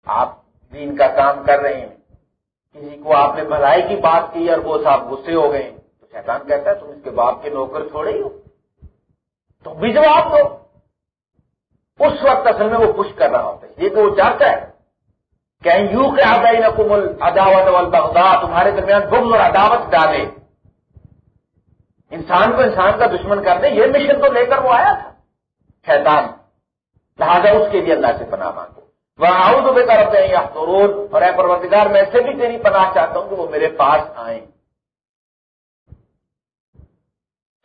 آپ دین کا کام کر رہے ہیں۔ کسی کو آپ نے بھلائی کی بات کی اور وہ صاحب غصے ہو گئے تو شیطان کہتا ہے، تم اس کے باپ کے نوکر چھوڑے ہی ہو۔ تو بھی جواب دو۔ اس وقت اصل میں وہ پش کر رہا ہوتا ہے۔ یہ کہ وہ چاہتا ہے کہ یوں کہ آدائی نقم عداوت والبغضاء، تمہارے درمیان بغض اور عداوت ڈالے۔ انسان کو انسان کا دشمن کر دے۔ یہ مشن تو لے کر وہ آیا تھا۔ شیطان، لہٰذا اس کے لیے اللہ سے پناہ مانگو۔ وہ آؤ تو بے طرف ہیں یا اور اے پروردگار، میں سے بھی تیری پناہ چاہتا ہوں کہ وہ میرے پاس آئیں۔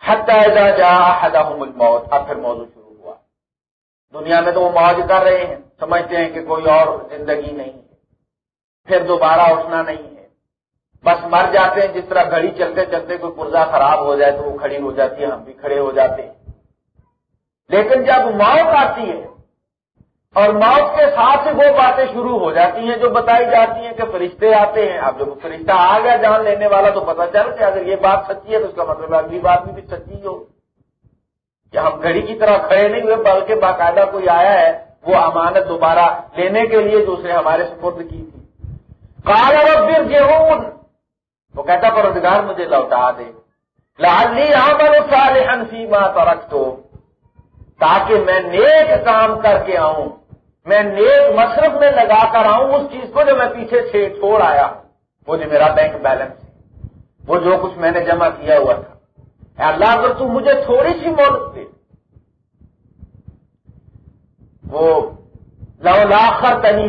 حتہ جا حدا موت اب پھر موضوع شروع ہوا۔ دنیا میں تو وہ موج کر رہے ہیں، سمجھتے ہیں کہ کوئی اور زندگی نہیں ہے۔ پھر دوبارہ اٹھنا نہیں ہے۔ بس مر جاتے ہیں، جس طرح گھڑی چلتے چلتے کوئی پرزا خراب ہو جائے تو وہ کھڑی ہو جاتی ہے، ہم بھی کھڑے ہو جاتے ہیں۔ لیکن جب موت آتی ہے اور موت کے ساتھ وہ باتیں شروع ہو جاتی ہیں جو بتائی جاتی ہیں کہ فرشتے آتے ہیں۔ اب جب فرشتہ آ گیا جان لینے والا تو پتہ چل کہ اگر یہ بات سچی ہے تو اس کا مطلب اگلی بات بھی سچی ہو۔ کہ ہم گھڑی کی طرح کھڑے نہیں ہوئے، بلکہ باقاعدہ کوئی آیا ہے، وہ امانت دوبارہ لینے کے لیے جو اس نے ہمارے سپرد کی تھی۔ کال اور پھر گیہوں وہ کہتا پر مجھے لوٹا دے۔ لالی عمل صالحا فیما ترکتو۔ تاکہ میں نیک کام کر کے آؤں۔ میں نیک مصرف میں لگا کر آؤں، اس چیز کو جو میں پیچھے سے چھوڑ آیا، وہ جو میرا بینک بیلنس ہے، وہ جو کچھ میں نے جمع کیا ہوا تھا۔ اللہ، اگر تم مجھے تھوڑی سی مولت دے۔ وہ لو لاخر تنی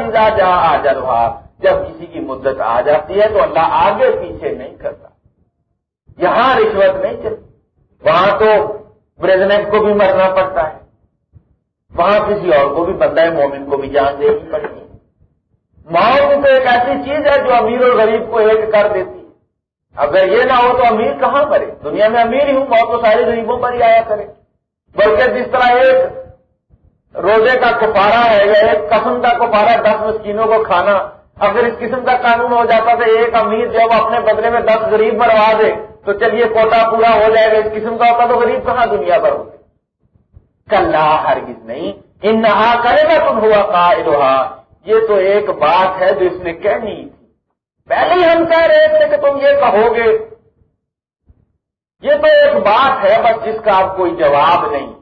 نظا جا آ جب کسی کی مدت آ جاتی ہے تو اللہ آگے پیچھے نہیں کرتا، یہاں رشوت نہیں چلتی وہاں تو پریزیڈنٹ کو بھی مرنا پڑتا ہے۔ وہاں کسی اور کو بھی بندہ ہے، مومن کو بھی جان دینی پڑتی ہے۔ موت تو ایک ایسی چیز ہے جو امیر اور غریب کو ایک کر دیتی ہے۔ اگر یہ نہ ہو تو امیر کہاں مرے دنیا میں امیر ہی ہوں، موت تو سارے غریبوں پر ہی آیا کرے۔ بلکہ جس طرح ایک روزے کا کپارا ہے یا ایک قسم کا کپارا دس مسکینوں کو کھانا، اگر اس قسم کا قانون ہو جاتا تو ایک امیر جب اپنے بدلے میں دس غریب مروا دے۔ تو چلیے کوٹا پورا ہو جائے گا، اس قسم کا ہوتا تو غریب کہاں دنیا پر ہوتے کل ہرگز نہیں۔ ان نہا کرے گا تم ہوا کا یہ تو ایک بات ہے جو اس نے کہنی تھی۔ پہلے ہی ہم کہہ رہے تھے کہ تم یہ کہو گے۔ یہ تو ایک بات ہے، بس جس کا آپ کوئی جواب نہیں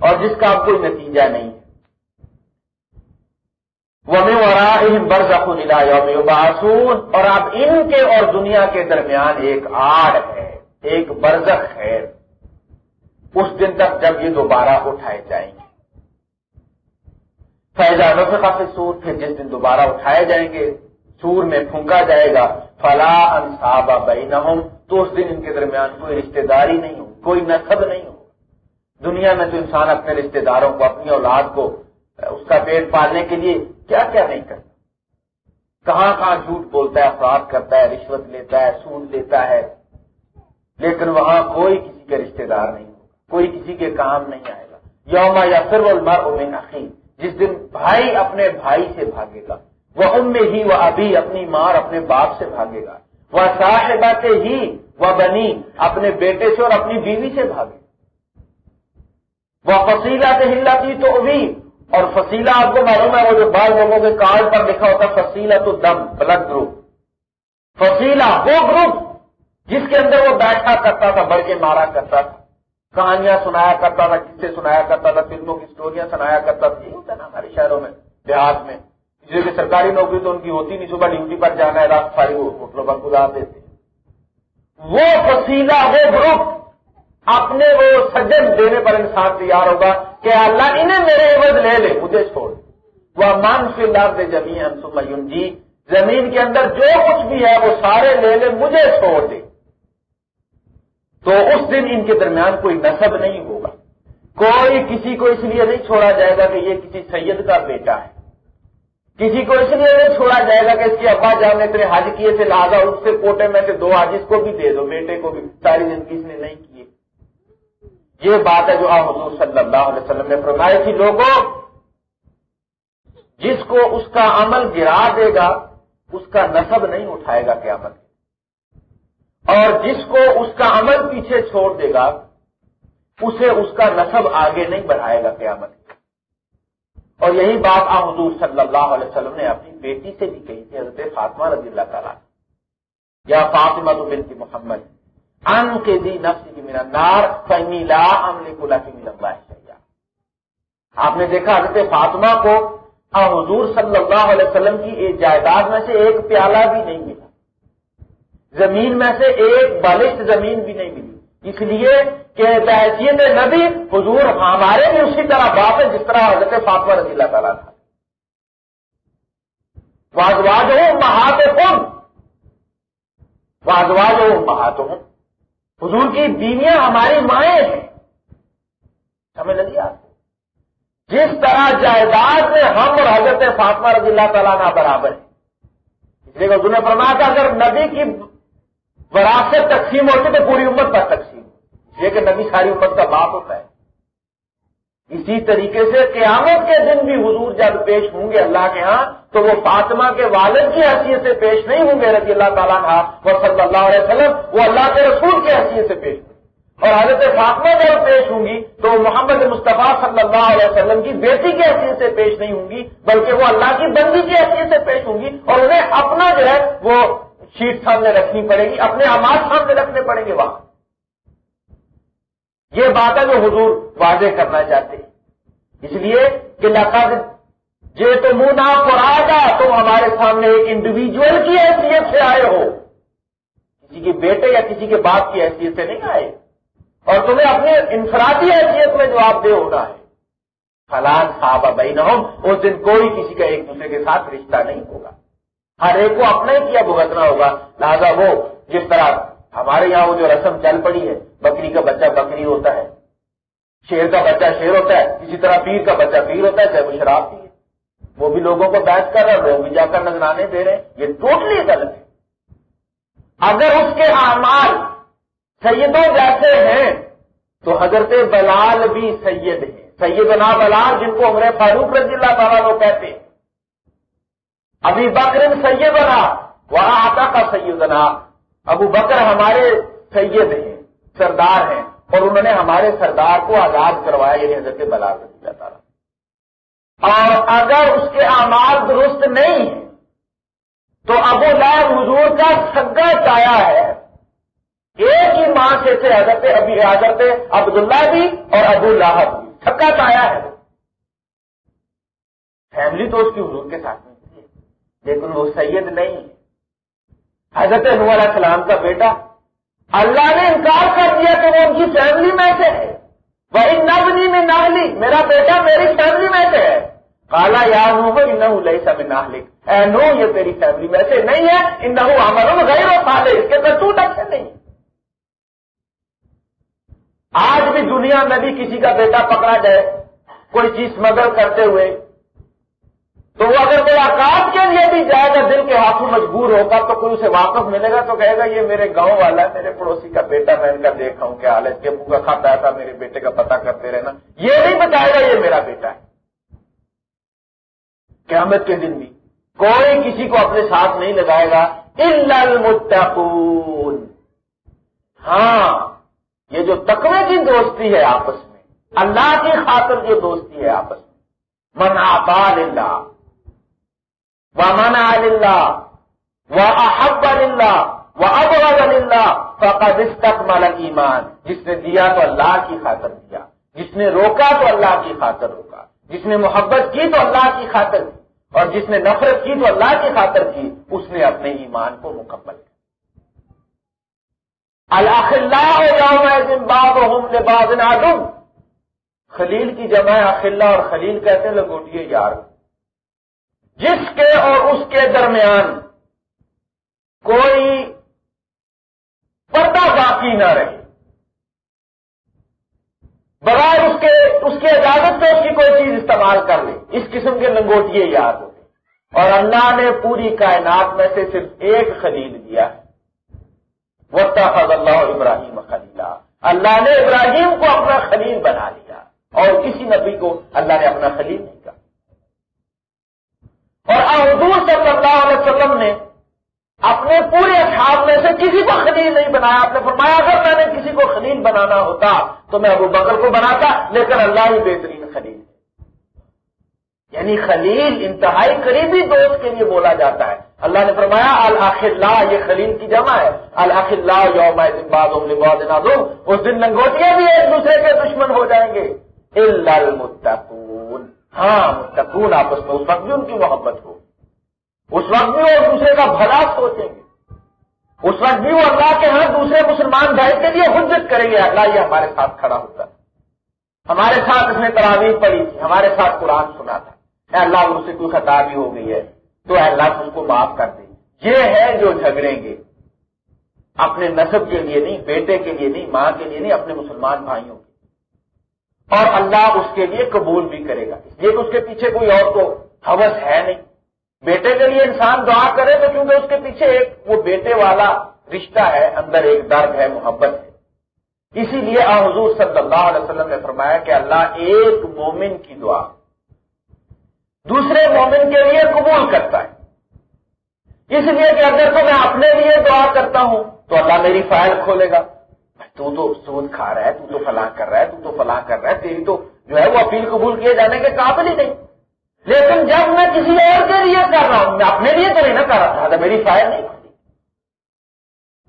اور جس کا آپ کوئی نتیجہ نہیں۔ برزخلا یوم باسون اور اب ان کے اور دنیا کے درمیان ایک آڑ ہے، ایک برزخ ہے۔ اس دن تک جب یہ دوبارہ اٹھائے جائیں گے۔ فیضانوں سے سور پھر جس دن دوبارہ اٹھائے جائیں گے، سور میں پھونکا جائے گا۔ فلا انصابہ بینہم تو اس دن ان کے درمیان کوئی رشتہ داری نہیں ہو، کوئی نصب نہیں ہو۔ دنیا میں تو انسان اپنے رشتہ داروں کو، اپنی اولاد کو، اس کا پیٹ پالنے کے لیے کیا کیا نہیں کرتا؟ کہاں کہاں جھوٹ بولتا ہے، افراد کرتا ہے، رشوت لیتا ہے سود لیتا ہے، لیکن وہاں کوئی کسی کے رشتہ دار نہیں ہوگا، کوئی کسی کے کام نہیں آئے گا۔ یوما یا پھر وہ امین عقیم جس دن بھائی اپنے بھائی سے بھاگے گا، وہ ان میں ہی وہ ابھی اپنی ماں اپنے باپ سے بھاگے گا، وہ صاحبات ہی وہ بنی اپنے بیٹے سے اور اپنی بیوی سے بھاگے وہ فصیلہ سے ہلاتی تو ابھی اور فصیلہ آپ کو معلوم ہے وہ جو بعض لوگوں کے کارڈ پر لکھا ہوتا ہے فصیلہ تو دم بلڈ گروپ فصیلہ وہ گروپ جس کے اندر وہ بیٹھا کرتا تھا، بڑھ کے مارا کرتا تھا۔ کہانیاں سنایا کرتا تھا کس سے سنایا کرتا تھا، فلموں کی اسٹوریاں سنایا کرتا تھا۔ یہ ہوتا ہے نا ہمارے شہروں میں، دیہات میں۔ جس کہ سرکاری نوکری تو ان کی ہوتی نہیں، صبح ڈیوٹی پر جانا ہے، رات ساری ہوٹلوں پر گزار دیتے وہ فصیلہ وہ گروپ اپنے وہ سجن دینے پر انسان تیار ہوگا کہ اللہ انہیں میرے عوض لے لے، مجھے چھوڑ۔ وہ مان فی اللہ سے زمین جی زمین کے اندر جو کچھ بھی ہے، وہ سارے لے لے، مجھے چھوڑ دے۔ تو اس دن ان کے درمیان کوئی نصب نہیں ہوگا۔ کوئی کسی کو اس لیے نہیں چھوڑا جائے گا کہ یہ کسی سید کا بیٹا ہے۔ کسی کو اس لیے نہیں چھوڑا جائے گا کہ اس کے ابا جان نے اتنے حج کیے تھے، لہٰذا اس سے کوٹے میں سے دو حج اس کو بھی دے دو، بیٹے کو بھی، ساری زندگی اس نے نہیں کیے یہ بات ہے جو آپ حضور صلی اللہ علیہ وسلم نے فرمائی تھی، لوگوں، جس کو اس کا عمل گرا دے گا، اس کا نصب نہیں اٹھائے گا قیامت اور جس کو اس کا عمل پیچھے چھوڑ دے گا، اسے اس کا نصب آگے نہیں بڑھائے گا قیامت اور یہی بات آپ حضور صلی اللہ علیہ وسلم نے اپنی بیٹی سے بھی کہی تھی، حضرت فاطمہ رضی اللہ تعالیٰ۔ یا فاطمہ بنت محمد۔ ان کے دی نفس کی میرا نار فیمیلا عمل کو کی ملمبا آپ نے دیکھا حضرت فاطمہ کو حضور صلی اللہ علیہ وسلم کی ایک جائیداد میں سے ایک پیالہ بھی نہیں ملا۔ زمین میں سے ایک بالشت زمین بھی نہیں ملی۔ اس لیے کہ بحثیت نبی حضور ہمارے بھی اسی طرح بات ہے جس طرح حضرت فاطمہ رضی اللہ تعالیٰ تھا۔ واضواج ہو مہات خود واضواج ہو مہات ہوں حضور کی بیویاں ہماری مائیں ہیں۔ سمجھ لگی آپ جس طرح جائیداد میں ہم اور حضرت فاطمہ رضی اللہ تعالیٰ نہ برابر ہے اس لیے حضور نے فرمایا تھا، اگر نبی کی وراثت تقسیم ہوتی تو پوری امت پر تقسیم۔ اس لیے کہ نبی ساری امت کا باپ ہوتا ہے۔ اسی طریقے سے قیامت کے دن بھی حضور جب پیش ہوں گے اللہ کے ہاں تو وہ فاطمہ کے والد کی حیثیت سے پیش نہیں ہوں گے، رضی اللہ تعالیٰ نے وہ صلی اللہ علیہ وسلم، وہ اللہ کے رسول کی حیثیت سے پیش ہوں اور حضرت فاطمہ جب پیش ہوں گی، تو محمد مصطفیٰ صلی اللہ علیہ وسلم کی بیٹی کی حیثیت سے پیش نہیں ہوں گی، بلکہ وہ اللہ کی بندی کی حیثیت سے پیش ہوں گی اور انہیں اپنا جو ہے وہ شیٹ سامنے رکھنی پڑے گی، اپنے آماد سامنے رکھنے پڑیں گے وہاں۔ یہ بات ہے جو حضور واضح کرنا چاہتے ہیں۔ اس لیے کہ لقد جے تو منہ نہ تم ہمارے سامنے ایک انڈیویجل کی حیثیت سے آئے ہو۔ کسی کے بیٹے یا کسی کے باپ کی حیثیت سے نہیں آئے۔ اور تمہیں اپنی انفرادی حیثیت میں جواب دے ہونا ہے۔ فلان صاحب بھائی نہ اس دن کوئی کسی کا ایک دوسرے کے ساتھ رشتہ نہیں ہوگا۔ ہر ایک کو اپنا ہی کیا بھگتنا ہوگا۔ لہذا وہ جس طرح ہمارے یہاں وہ جو رسم چل پڑی ہے، بکری کا بچہ بکری ہوتا ہے، شیر کا بچہ شیر ہوتا ہے، اسی طرح پیر کا بچہ پیر ہوتا ہے، چاہے وہ شراب پیے وہ بھی لوگوں کو بیٹھ کر اور لوگ بھی جا کر نظرانے دے رہے ہیں۔ یہ ٹوٹلی غلط ہے۔ اگر اس کے اعمال سیدوں جیسے ہیں، تو حضرت بلال بھی سید ہیں۔ سیدنا بلال، جن کو عمر فاروق رضی اللہ تعالیٰ لوگ کہتے ہیں۔ ابھی بکر سید بنا وہاں آتا کا سیدنا۔ ابو بکر ہمارے سید ہیں، سردار ہیں، اور انہوں نے ہمارے سردار کو آزاد کروایا یعنی حضرت بلال رضی اللہ تعالیٰ اور اگر اس کے اعمال درست نہیں تو ابو لال حضور کا سگا چایا ہے۔ ایک ہی ماں سے تھے حضرت ابھی حضرت عبداللہ بھی اور ابو اللہ بھی۔ سگا چایا ہے۔ فیملی تو اس کی حضور کے ساتھ میں تھی، لیکن وہ سید نہیں۔ حضرت علیہ السلام کا بیٹا۔ اللہ نے انکار کر دیا کہ وہ ان کی فیملی میں سے ہے۔ وہی نبنی میں نہ میرا بیٹا میری فیملی میں سے ہے۔ کالا یا نو نہ لئی سب نہ اے نو، یہ تیری فیملی میں سے نہیں ہے۔ ان نہ ہماروں غیر و اس کے تو اچھے نہیں۔ آج بھی دنیا میں بھی کسی کا بیٹا پکڑا جائے، کوئی چیز مدر کرتے ہوئے، تو وہ اگر کوئی آکاش کے لیے بھی جائے گا، دل کے ہاتھوں مجبور ہوگا، تو کوئی اسے واپس ملے گا تو کہے گا، یہ میرے گاؤں والا ہے، میرے پڑوسی کا بیٹا، میں ان کا دیکھا ہوں، کیا حالت کے منہ کا کھاتا تھا میرے بیٹے کا پتا کرتے رہنا۔ یہ نہیں بتائے گا، یہ میرا بیٹا ہے۔ قیامت کے دن بھی کوئی کسی کو اپنے ساتھ نہیں لگائے گا المتقون۔ ہاں یہ جو تقوی کی دوستی ہے آپس میں، اللہ کی خاطر جو دوستی ہے آپس میں۔ من آتا اللہ و منا اللہ و احب اللہ و ابغض اللہ فقد استقمل ایمان۔ جس نے دیا تو اللہ کی خاطر دیا، جس نے روکا تو اللہ کی خاطر روکا، جس نے محبت کی تو اللہ کی خاطر کی اور جس نے نفرت کی تو اللہ کی خاطر کی، اس نے اپنے ایمان کو مکمل کیا۔ اللہ باب خلیل کی جمع اخلا اور خلیل کہتے لگوٹیے یار۔ جس کے اور اس کے درمیان کوئی پردہ باقی نہ رہے۔ بغیر اس کے، اس کی اجازت سے اس کی کوئی چیز استعمال کر لے۔ اس قسم کے لنگوٹیے یاد ہوتے اور اللہ نے پوری کائنات میں سے صرف ایک خلیل دیا ہے۔ فض اللہ ابراہیم خلیلہ اللہ نے ابراہیم کو اپنا خلیل بنا لیا۔ اور کسی نبی کو اللہ نے اپنا خلیل نہیں کہا۔ اور حضور صلی اللہ علیہ وسلم نے اپنے پورے اصحاب میں سے کسی کو خلیل نہیں بنایا۔ آپ نے فرمایا، اگر میں نے کسی کو خلیل بنانا ہوتا تو میں ابو بکر کو بناتا، لیکن اللہ ہی بہترین خلیل یعنی خلیل انتہائی قریبی دوست کے لیے بولا جاتا ہے۔ اللہ نے فرمایا اللہ یہ خلیل کی جمع ہے۔ اللہ یوم دو اس دن لنگوٹیاں بھی ایک دوسرے کے دشمن ہو جائیں گے۔ المتقون۔ ہاں متقون آپس میں اس وقت بھی ان کی محبت ہو اس وقت بھی وہ دوسرے کا بھلا سوچیں گے۔ اس وقت بھی وہ اللہ کے ہاں دوسرے مسلمان بھائی کے لیے حجت کریں گے۔ اللہ یہ ہمارے ساتھ کھڑا ہوتا ہے۔ ہمارے ساتھ اس نے تراویح پڑی تھی، ہمارے ساتھ قرآن سنا تھا۔ اے اللہ ان سے کوئی خطا بھی ہو گئی ہے، تو اے اللہ اس کو معاف کر دیں۔ یہ ہے جو جھگڑیں گے۔ اپنے نصب کے لیے نہیں، بیٹے کے لیے نہیں، ماں کے لیے نہیں، اپنے مسلمان بھائیوں کے اور اللہ اس کے لیے قبول بھی کرے گا۔ یہ کہ اس کے پیچھے کوئی اور تو حوث ہے نہیں۔ بیٹے کے لیے انسان دعا کرے تو کیونکہ اس کے پیچھے ایک وہ بیٹے والا رشتہ ہے، اندر ایک درد ہے، محبت ہے۔ اسی لیے آ حضور صلی اللہ علیہ وسلم نے فرمایا کہ اللہ ایک مومن کی دعا دوسرے مومن کے لیے قبول کرتا ہے۔ اس لیے کہ اگر تو میں اپنے لیے دعا کرتا ہوں تو اللہ میری فائل کھولے گا۔ تو تو سود کھا رہا ہے، تو تو فلاں کر رہا ہے، تو تو فلاں کر رہا ہے، تیری تو جو ہے وہ اپیل قبول کیے جانے کے قابل ہی نہیں۔ لیکن جب میں کسی اور کے لیے کر رہا ہوں، میں اپنے لیے تو نہیں نہ کر رہا تھا میری فائل نہیں کھلی۔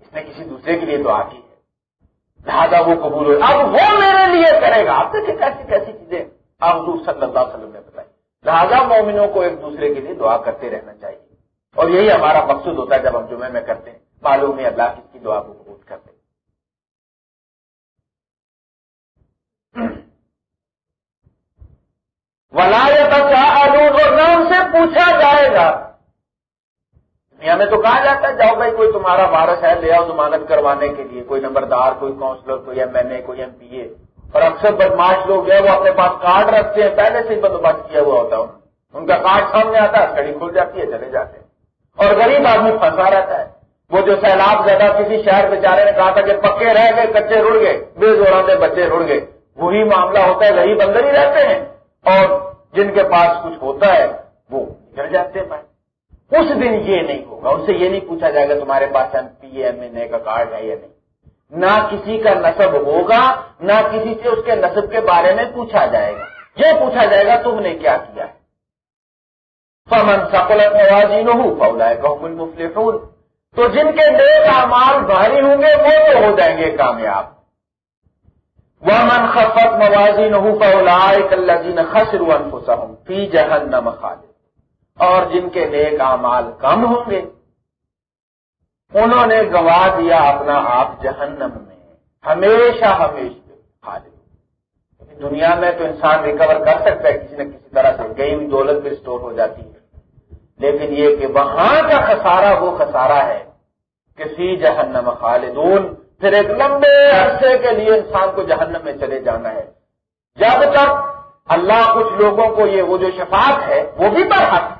اس نے کسی دوسرے کے لیے دعا کی ہے۔ لہٰذا وہ قبول ہو اب وہ میرے لیے کرے گا۔ آپ دیکھیں کیسی کیسی چیزیں آپ حضور صلی اللہ علیہ وسلم نے بتائی۔ لہٰذا مومنوں کو ایک دوسرے کے لیے دعا کرتے رہنا چاہیے۔ اور یہی ہمارا مقصود ہوتا ہے جب ہم جمعے میں کرتے ہیں۔ معلوم ہے اللہ کس کی دعا کو۔ قبول ولایت اور نام سے پوچھا جائے گا۔ ہمیں تو کہا جاتا ہے، جاؤ بھائی، کوئی تمہارا وارث ہے، لے آؤ ضمانت کروانے کے لیے، کوئی نمبردار، کوئی کاؤنسلر کوئی ایم این اے کوئی ایم پی اے اور اکثر بدماش لوگ جو ہے وہ اپنے پاس کارڈ رکھتے ہیں، پہلے سے ہی بندوبست کیا ہوا ہوتا ہے ان کا کارڈ سامنے آتا ہے، کڑی کھل جاتی ہے، چلے جاتے ہیں۔ اور غریب آدمی پھنسا رہتا ہے۔ وہ جو سیلاب زیادہ کسی شہر بیچارے نے کہا تھا کہ پکے رہ گئے، کچے رڑ گئے، بے زورانے بچے رڑ گئے۔ وہی معاملہ ہوتا ہے وہی بندر ہی رہتے ہیں۔ اور جن کے پاس کچھ ہوتا ہے، وہ نکل جاتے ہیں اس دن یہ نہیں ہوگا ان سے یہ نہیں پوچھا جائے گا تمہارے پاس M P M N A کا کارڈ ہے یا نہیں۔ نہ کسی کا نصب ہوگا، نہ کسی سے اس کے نصب کے بارے میں پوچھا جائے گا۔ یہ پوچھا جائے گا، تم نے کیا کیا ہے؟ فمن سفل موازی نہ تو جن کے نیک اعمال بھاری ہوں گے، وہ تو ہو جائیں گے کامیاب۔ وہ من خفت موازی نہ اللہ جی خسر فی جہن نہ اور جن کے نیک اعمال کم ہوں گے۔ انہوں نے گوا دیا اپنا آپ جہنم میں۔ ہمیشہ ہمیشہ خالد۔ دنیا میں تو انسان ریکور کر سکتا ہے، کسی نہ کسی طرح سے۔ گئی ہوئی دولت بھی اسٹور ہو جاتی ہے۔ لیکن یہ کہ وہاں کا خسارہ وہ خسارہ ہے کسی جہنم خالدون۔ پھر ایک لمبے عرصے کے لیے انسان کو جہنم میں چلے جانا ہے۔ جب تک اللہ کچھ لوگوں کو یہ وہ جو شفاعت ہے، وہ بھی بڑھاتا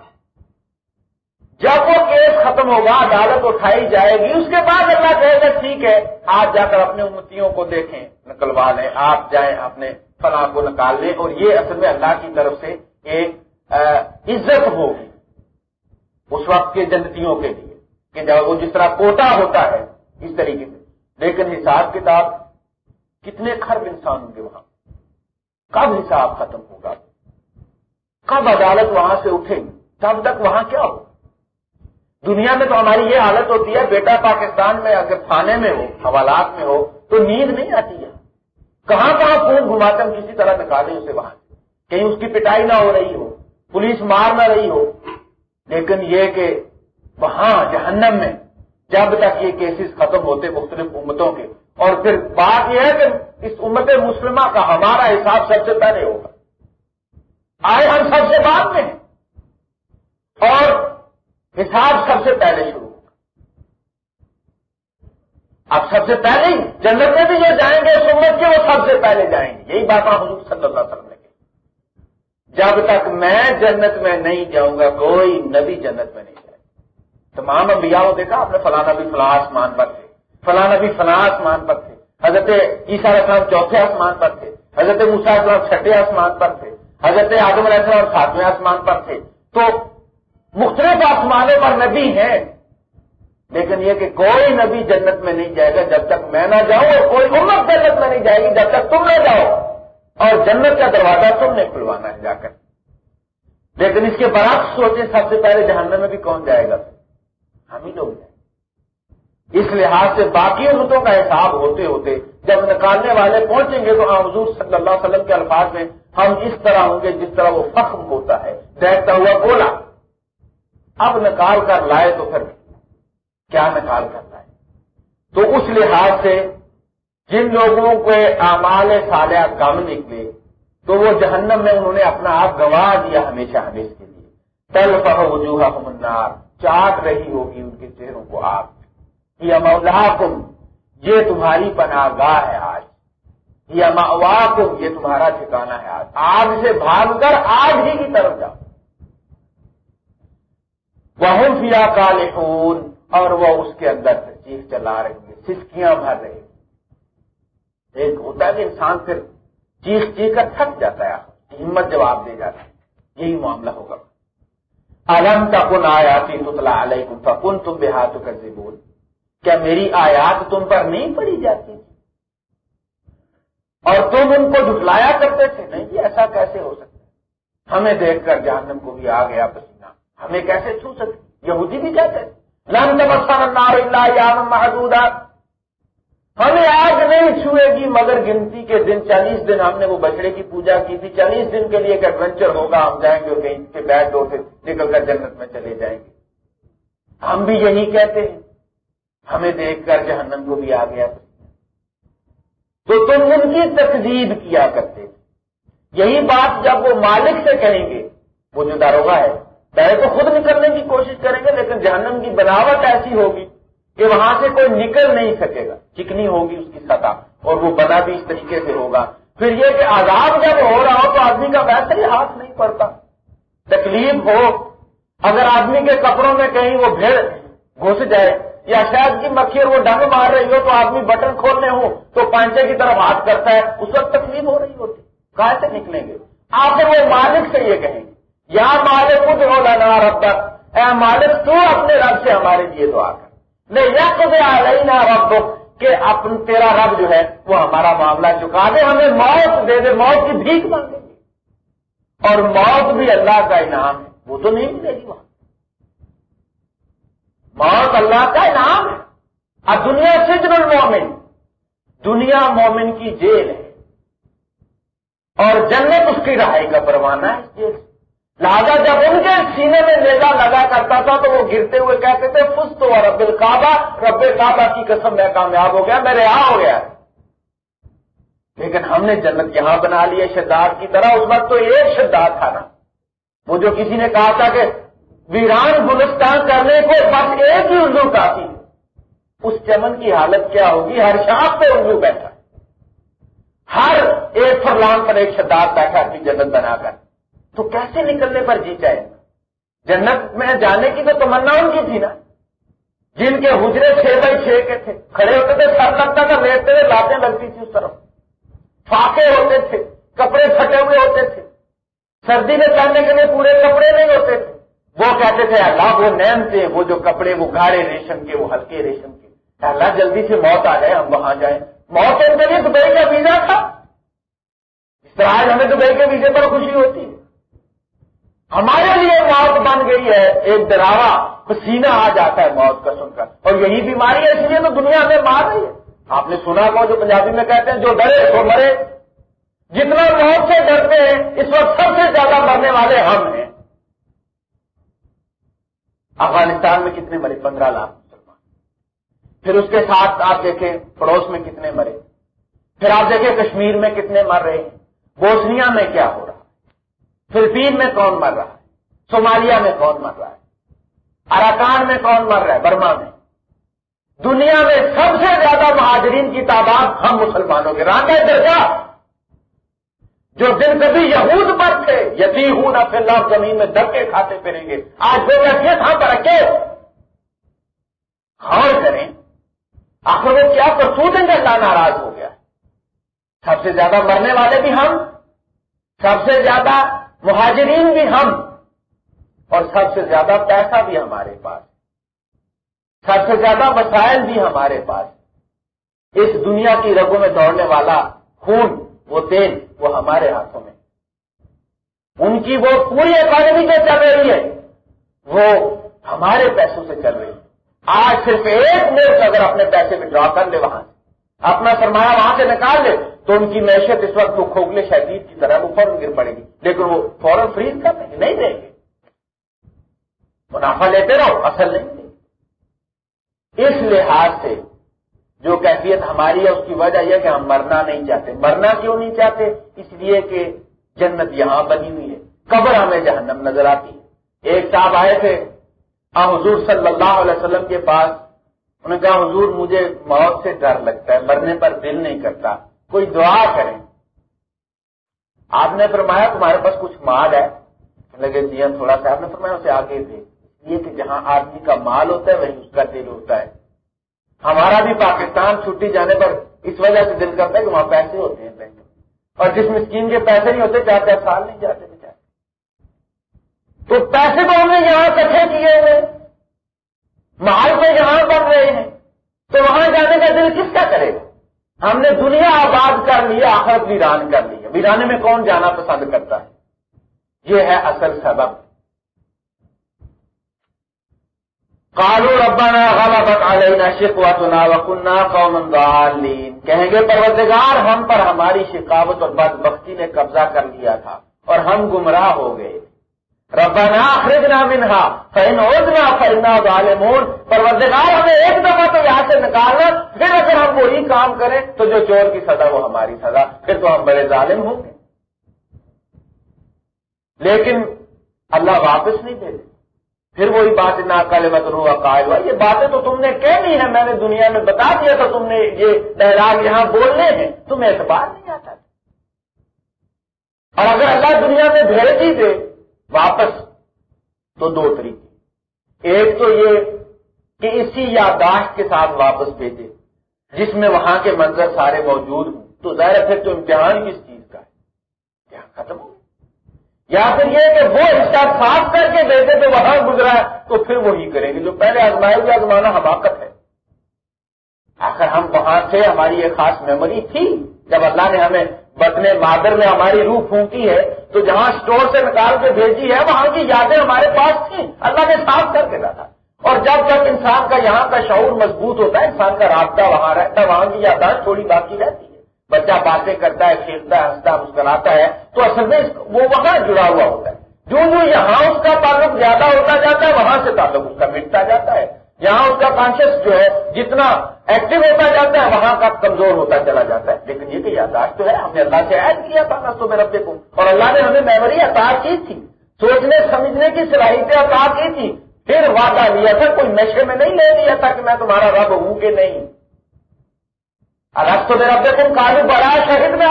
جب وہ کیس ختم ہوگا، عدالت اٹھائی جائے گی، اس کے بعد اللہ کہے گا، ٹھیک ہے آج جا کر اپنے امتیوں کو دیکھیں، نکلوا لیں، آپ جائیں اپنے فلاں کو نکال لیں۔ اور یہ اصل میں اللہ کی طرف سے ایک عزت ہوگی۔ اس وقت کے جنتیوں کے لیے کہ جب وہ جس طرح کوٹا ہوتا ہے، اس طریقے سے۔ لیکن حساب کتاب، کتنے خرب انسان ہوں گے وہاں؟ کب حساب ختم ہوگا؟ کب عدالت وہاں سے اٹھے گی؟ تب تک وہاں کیا ہوگا دنیا میں تو ہماری یہ حالت ہوتی ہے، بیٹا پاکستان میں اگر تھانے میں ہو، حوالات میں ہو، تو نیند نہیں آتی ہے۔ کہاں کہاں خون گھماتے کسی طرح نکالیں اسے وہاں کہیں اس کی پٹائی نہ ہو رہی ہو، پولیس مار نہ رہی ہو۔ لیکن یہ کہ وہاں جہنم میں جب تک یہ کیسز ختم ہوتے مختلف امتوں کے۔ اور پھر بات یہ ہے کہ اس امت مسلمہ کا ہمارا حساب سب سے پہلے ہوگا۔ آئے ہم سب سے بعد میں۔ اور حساب سب سے پہلے شروع ہوگا۔ اب سب سے پہلے جنت میں بھی جو جائیں گے سمت کے، وہ سب سے پہلے جائیں گے۔ یہی بات آپ حضور صلی اللہ علیہ وسلم نے جب تک میں جنت میں نہیں جاؤں گا، کوئی نبی جنت میں نہیں۔ تمام انبیاء کو دیکھا، آپ نے فلانا بھی فلاں آسمان پر تھے۔ فلانا بھی فلاں آسمان پر تھے۔ حضرت عیسیٰ علیہ السلام چوتھے آسمان پر تھے۔ حضرت علیہ السلام چھٹے آسمان پر تھے۔ حضرت آدم علیہ السلام ساتویں آسمان پر تھے۔ تو مختلف آسمانوں پر نبی ہیں۔ لیکن یہ کہ کوئی نبی جنت میں نہیں جائے گا جب تک میں نہ جاؤں اور کوئی امت جنت میں نہیں جائے گی جب تک تم نہ جاؤ۔ اور جنت کا دروازہ تم نے کھلوانا ہے جا کر۔ لیکن اس کے برعکس سوچیں سب سے پہلے جہنم میں بھی کون جائے گا؟ ہم ہی لوگ جائیں اس لحاظ سے باقی امتوں کا حساب ہوتے ہوتے جب نکالنے والے پہنچیں گے تو حضور صلی اللہ علیہ وسلم کے الفاظ میں ہم اس طرح ہوں گے جس طرح وہ فخم ہوتا ہے۔ دیکھتا ہوا بولا، اب نکال کر لائے تو پھر کیا نکال کر لائے؟ تو اس لحاظ سے جن لوگوں کو اعمال سالیہ کم نکلے، تو وہ جہنم میں انہوں نے اپنا آپ گوا دیا ہمیشہ ہمیشہ کے لیے۔ تل پر وجوہ منار چاٹ رہی ہوگی ان کے چہروں کو آپ یہ مولا کم یہ تمہاری پناہ گاہ ہے آج۔ یہ موا کم یہ تمہارا ٹھکانا ہے آج۔ آگ سے بھاگ کر آج ہی کی طرف جاؤ۔ وہ فیا کال اور وہ اس کے اندر سے چیخ چلا رہے ہیں سسکیاں بھر رہے ایک ہوتا ہے کہ انسان پھر چیخ چیخ کر تھک جاتا ہے۔ ہمت جواب دے جاتا ہے۔ یہی معاملہ ہوگا۔ الم کا کن آیاتی تتلا علیکم فکن تم بے ہاتھ کر بول کیا میری آیات تم پر نہیں پڑی جاتی اور تم ان کو جھٹلایا کرتے تھے؟ نہیں جی ایسا کیسے ہو سکتا ہمیں دیکھ کر جہنم کو بھی آ گیا پسند ہمیں کیسے چھو سکتے یہودی بھی کہتے لم لن اللہ محدودات ہمیں آگ نہیں چھوئے گی، مگر گنتی کے دن، چالیس دن ہم نے وہ بچڑے کی پوجا کی تھی۔ چالیس دن کے لیے ایک ایڈونچر ہوگا، ہم جائیں گے کہیں کے بیٹ ڈور سے نکل کر جنت میں چلے جائیں گے۔ ہم بھی یہی کہتے ہیں۔ ہمیں دیکھ کر جہنم کو بھی آ گیا۔ تو تم ان کی تقزیب کیا کرتے یہی بات جب وہ مالک سے کہیں گے، وہ جو داروگا ہے۔ پہلے تو خود نکلنے کی کوشش کریں گے، لیکن جہنم کی بناوٹ ایسی ہوگی۔ کہ وہاں سے کوئی نکل نہیں سکے گا۔ چکنی ہوگی اس کی سطح اور وہ بنا بھی اس طریقے سے ہوگا۔ پھر یہ کہ آزاد جب ہو رہا ہو تو آدمی کا ویسے ہی ہاتھ نہیں پڑتا۔ تکلیف ہو، اگر آدمی کے کپڑوں میں کہیں وہ بھیڑ گھس جائے یا شاید کی مکھی اور وہ ڈنگ مار رہی ہو تو آدمی بٹن کھولنے ہو تو پانچے کی طرف ہاتھ کرتا ہے۔ اس وقت تکلیف ہو رہی ہوتی۔ کہاں سے نکلیں گے؟ آخر وہ مالک سے یہ کہیں گے۔ یا مالک خود ہو لانا رب تک اے مالک، تو اپنے رب سے ہمارے لیے دعا کر۔ نہیں یا تو آ رب کہ اپن تیرا رب جو ہے وہ ہمارا معاملہ چکا دے، ہمیں موت دے دے، موت کی بھیک مانگیں گے اور موت بھی اللہ کا انعام ہے، وہ تو نہیں ملے گی وہاں۔ موت اللہ کا انعام ہے۔ اب دنیا سجن المومن، دنیا مومن کی جیل ہے۔ اور جنت اس کی رہائی کا پروانہ ہے اس جیل سے۔ لہذا جب ان کے سینے میں نیزا لگا کرتا تھا تو وہ گرتے ہوئے کہتے تھے فس تو رب القعبہ رب کعبہ کی قسم میں کامیاب ہو گیا میں رہا ہو گیا۔ لیکن ہم نے جنت یہاں بنا لی ہے، شداد کی طرح۔ اس وقت تو ایک شداد تھا نا۔ وہ جو کسی نے کہا تھا کہ ویران گلستان کرنے کو بس ایک ہی اردو کافی۔ اس چمن کی حالت کیا ہوگی؟ ہر شاپ پہ اردو بیٹھا۔ ہر ایک فرلان پر ایک شداد بیٹھا، اپنی جنت بنا کر۔ تو کیسے نکلنے پر جی جائے جنت میں جانے کی تو تمنا ان کی تھی نا؟ جن کے حجرے چھ بائی چھ کے تھے، کھڑے ہوتے تھے، سر لگتا تھا، لیٹتے ہوئے لاتیں لگتی تھی اس طرف۔ فاقے ہوتے تھے، کپڑے پھٹے ہوئے ہوتے تھے۔ سردی میں چلنے کے لیے پورے کپڑے نہیں ہوتے تھے۔ وہ کہتے تھے، اللہ وہ نیم تھے وہ جو کپڑے، وہ گاڑے ریشم کے، وہ ہلکے ریشم کے۔ اللہ جلدی سے موت آ جائے، ہم وہاں جائیں۔ موت ان کے لیے دبئی کا ویزا تھا۔ اس طرح ہمیں دبئی کے ویزے پر خوشی ہوتی ہے۔ ہمارے لیے موت بن گئی ہے، ایک ڈراوا پسینہ آ جاتا ہے موت کا سن کر۔ اور یہی بیماری ہے، اس لیے تو دنیا میں مار رہی ہے۔ آپ نے سنا کو جو پنجابی میں کہتے ہیں، جو ڈرے وہ مرے۔ جتنا موت سے ڈرتے ہیں، اس وقت سب سے زیادہ مرنے والے ہم ہیں۔ افغانستان میں کتنے مرے؟ پندرہ لاکھ مسلمان۔ پھر اس کے ساتھ آپ دیکھیں، پڑوس میں کتنے مرے؟ پھر آپ دیکھیں کشمیر میں کتنے مر رہے ہیں۔ بوسنیا میں کیا ہو رہا فلپین میں کون مر رہا ہے؟ صومالیہ میں کون مر رہا ہے؟ اراکان میں کون مر رہا ہے؟ برما میں۔ دنیا میں سب سے زیادہ مہاجرین کی تعداد ہم مسلمانوں کے رانگے درجہ۔ جو دن کبھی یہود پر تھے یتی ہوں نہ پھر لاکھ زمین میں دھکے کھاتے پھریں گے۔ آج وہ کہتے کہاں پر رکھے خان کریں۔ آخر وہ کیا کرتوت ان کا ناراض ہو گیا؟ سب سے زیادہ مرنے والے بھی ہم۔ سب سے زیادہ مہاجرین بھی ہم اور سب سے زیادہ پیسہ بھی ہمارے پاس سب سے زیادہ مسائل بھی ہمارے پاس اس دنیا کی رگوں میں دوڑنے والا خون، وہ تیل، وہ ہمارے ہاتھوں میں۔ ان کی وہ پوری اکانومی جو چل رہی ہے، وہ ہمارے پیسوں سے چل رہی ہے۔ آج صرف ایک ملک اگر اپنے پیسے میں ڈرا کر لے وہاں سے اپنا سرمایہ وہاں سے نکال لے تو ان کی معیشت اس وقت وہ کھوکھلے شہید کی طرح وہ فوراً گر پڑے گی۔ لیکن وہ فوراً فریز کر دیں گے نہیں دیں گے۔ منافع لیتے رہو، اصل نہیں دیں اس لحاظ سے جو کیفیت ہماری ہے، اس کی وجہ یہ کہ ہم مرنا نہیں چاہتے۔ مرنا کیوں نہیں چاہتے؟ اس لیے کہ جنت یہاں بنی ہوئی ہے۔ قبر ہمیں جہنم نظر آتی ہے۔ ایک صاحب آئے تھے حضور صلی اللہ علیہ وسلم کے پاس۔ انہوں نے کہا، حضور، مجھے موت سے ڈر لگتا ہے، مرنے پر دل نہیں کرتا، کوئی دعا کریں۔ آپ نے فرمایا، تمہارے پاس کچھ مال ہے۔ لگے جی ہاں، تھوڑا سا۔ آپ نے فرمایا، اسے آگے دے۔ یہ کہ جہاں آدمی کا مال ہوتا ہے وہی اس کا دل ہوتا ہے۔ ہمارا بھی پاکستان چھٹی جانے پر اس وجہ سے دل کرتا ہے کہ وہاں پیسے ہوتے ہیں۔ بینک اور جس مسکین کے پیسے نہیں ہوتے، چار چار سال نہیں جاتے بچے تو پیسے تو ہم نے یہاں کٹھے کیے ہوئے۔ مال کے جہاں بن رہے ہیں، تو وہاں جانے کا دل کس کا کرے گا؟ ہم نے دنیا آباد کر لیا آخرت ویران کر لیا ویرانے میں کون جانا پسند کرتا ہے؟ یہ ہے اصل سبب۔ کالو ربنا غلبت علینا شکوتنا وکننا قوم ضالین کہیں گے پروردگار، ہم پر ہماری شکاوت اور بدبختی نے قبضہ کر لیا تھا اور ہم گمراہ ہو گئے۔ ربنا خرجنا منہا فین اوزنا فرنا ظالمون۔ پروردگار، ہمیں ایک دفعہ تو یہاں سے نکالنا، پھر اگر ہم وہی کام کریں، تو جو چور کی سزا، وہ ہماری سزا۔ پھر تو ہم بڑے ظالم ہوں گے۔ لیکن اللہ واپس نہیں دے پھر وہی بات نہ کالے مت رو ہوا۔ یہ باتیں تو تم نے کہہ دی ہیں، میں نے دنیا میں بتا دیا تھا تم نے یہ ڈائلاگ یہاں بولنے ہیں۔ تمہیں اعتبار نہیں آتا۔ اور اگر اللہ دنیا میں بھیج ہی دے واپس تو دو طریقے۔ ایک تو یہ کہ اسی یاداشت کے ساتھ واپس بھیجے، جس میں وہاں کے منظر سارے موجود ہوں۔ تو ظاہر پھر تو امتحان کس چیز کا ہے۔ کیا ختم ہو یا پھر یہ کہ وہ حصہ صاف کر کے دیتے تو وہاں گزرا ہے تو پھر وہی کریں گے۔ جو پہلے آزمائے ہوئے آزمانا حماقت ہے۔ آخر ہم وہاں سے ہماری ایک خاص میموری تھی، جب اللہ نے ہمیں بطنے مادر میں ہماری روح پھونکی ہے، تو جہاں اسٹور سے نکال کے بھیجی ہے، وہاں کی یادیں ہمارے پاس تھیں۔ اللہ نے صاف کر کے رکھا اور جب تک انسان کا یہاں کا شعور مضبوط ہوتا ہے، انسان کا رابطہ وہاں رہتا ہے، وہاں کی یادداشت تھوڑی باقی رہتی ہے۔ بچہ باتیں کرتا ہے، کھیلتا ہے، ہنستا مسکراتا ہے، تو اصل میں وہ وہاں جڑا ہوا ہوتا ہے۔ جو جو یہاں اس کا تعلق زیادہ ہوتا جاتا ہے، وہاں سے تعلق اس کا مٹتا جاتا ہے۔ یہاں اس کا کانشیس جو ہے، جتنا ایکٹیو ہوتا جاتا ہے، وہاں کا کمزور ہوتا چلا جاتا ہے۔ لیکن یہ کہ یادداشت تو ہے، ہم نے اللہ سے عائد کیا تھا تو میرا کو اور اللہ نے ہمیں میموری عطا کی تھی۔ سوچنے، سمجھنے کی صلاحیتیں عطا کی تھی۔ پھر وعدہ لیا تھا، کوئی نشے میں نہیں لے لیا تھا کہ میں تمہارا رب ہوں کہ نہیں۔ الگ تو میرا بے تم کالو بڑا شہید میں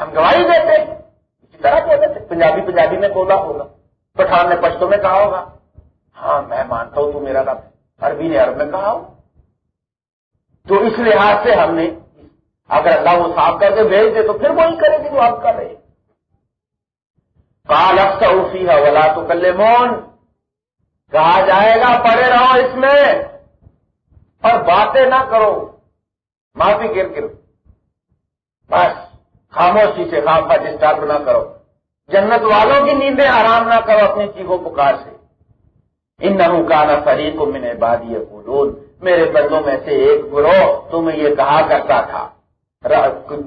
ہم گواہی دیتے اسی طرح بولتے تھے، پنجابی پنجابی میں بولا ہوگا پٹھان نے پشتوں میں کہا ہوگا۔ ہاں میں مانتا ہوں، تو میرا رب عربی نے عرب میں کہا ہو۔ تو اس لحاظ سے ہم نے اگر اللہ وہ صاف کر کے بھیج دے تو پھر وہی کرے گی جو آپ کر رہے کال افسا اسی ہے ولا تو کلے مون کہا جائے گا پڑے رہو اس میں۔ اور باتیں نہ کرو۔ معافی گر گر بس، خاموشی سے خام کا ڈسٹرب نہ کرو۔ جنت والوں کی نیندیں آرام نہ کرو، اپنی چیخوں پکار سے۔ ان نمو کا نا فری کو میرے بندوں میں سے ایک گروہ تمہیں یہ کہا کرتا تھا۔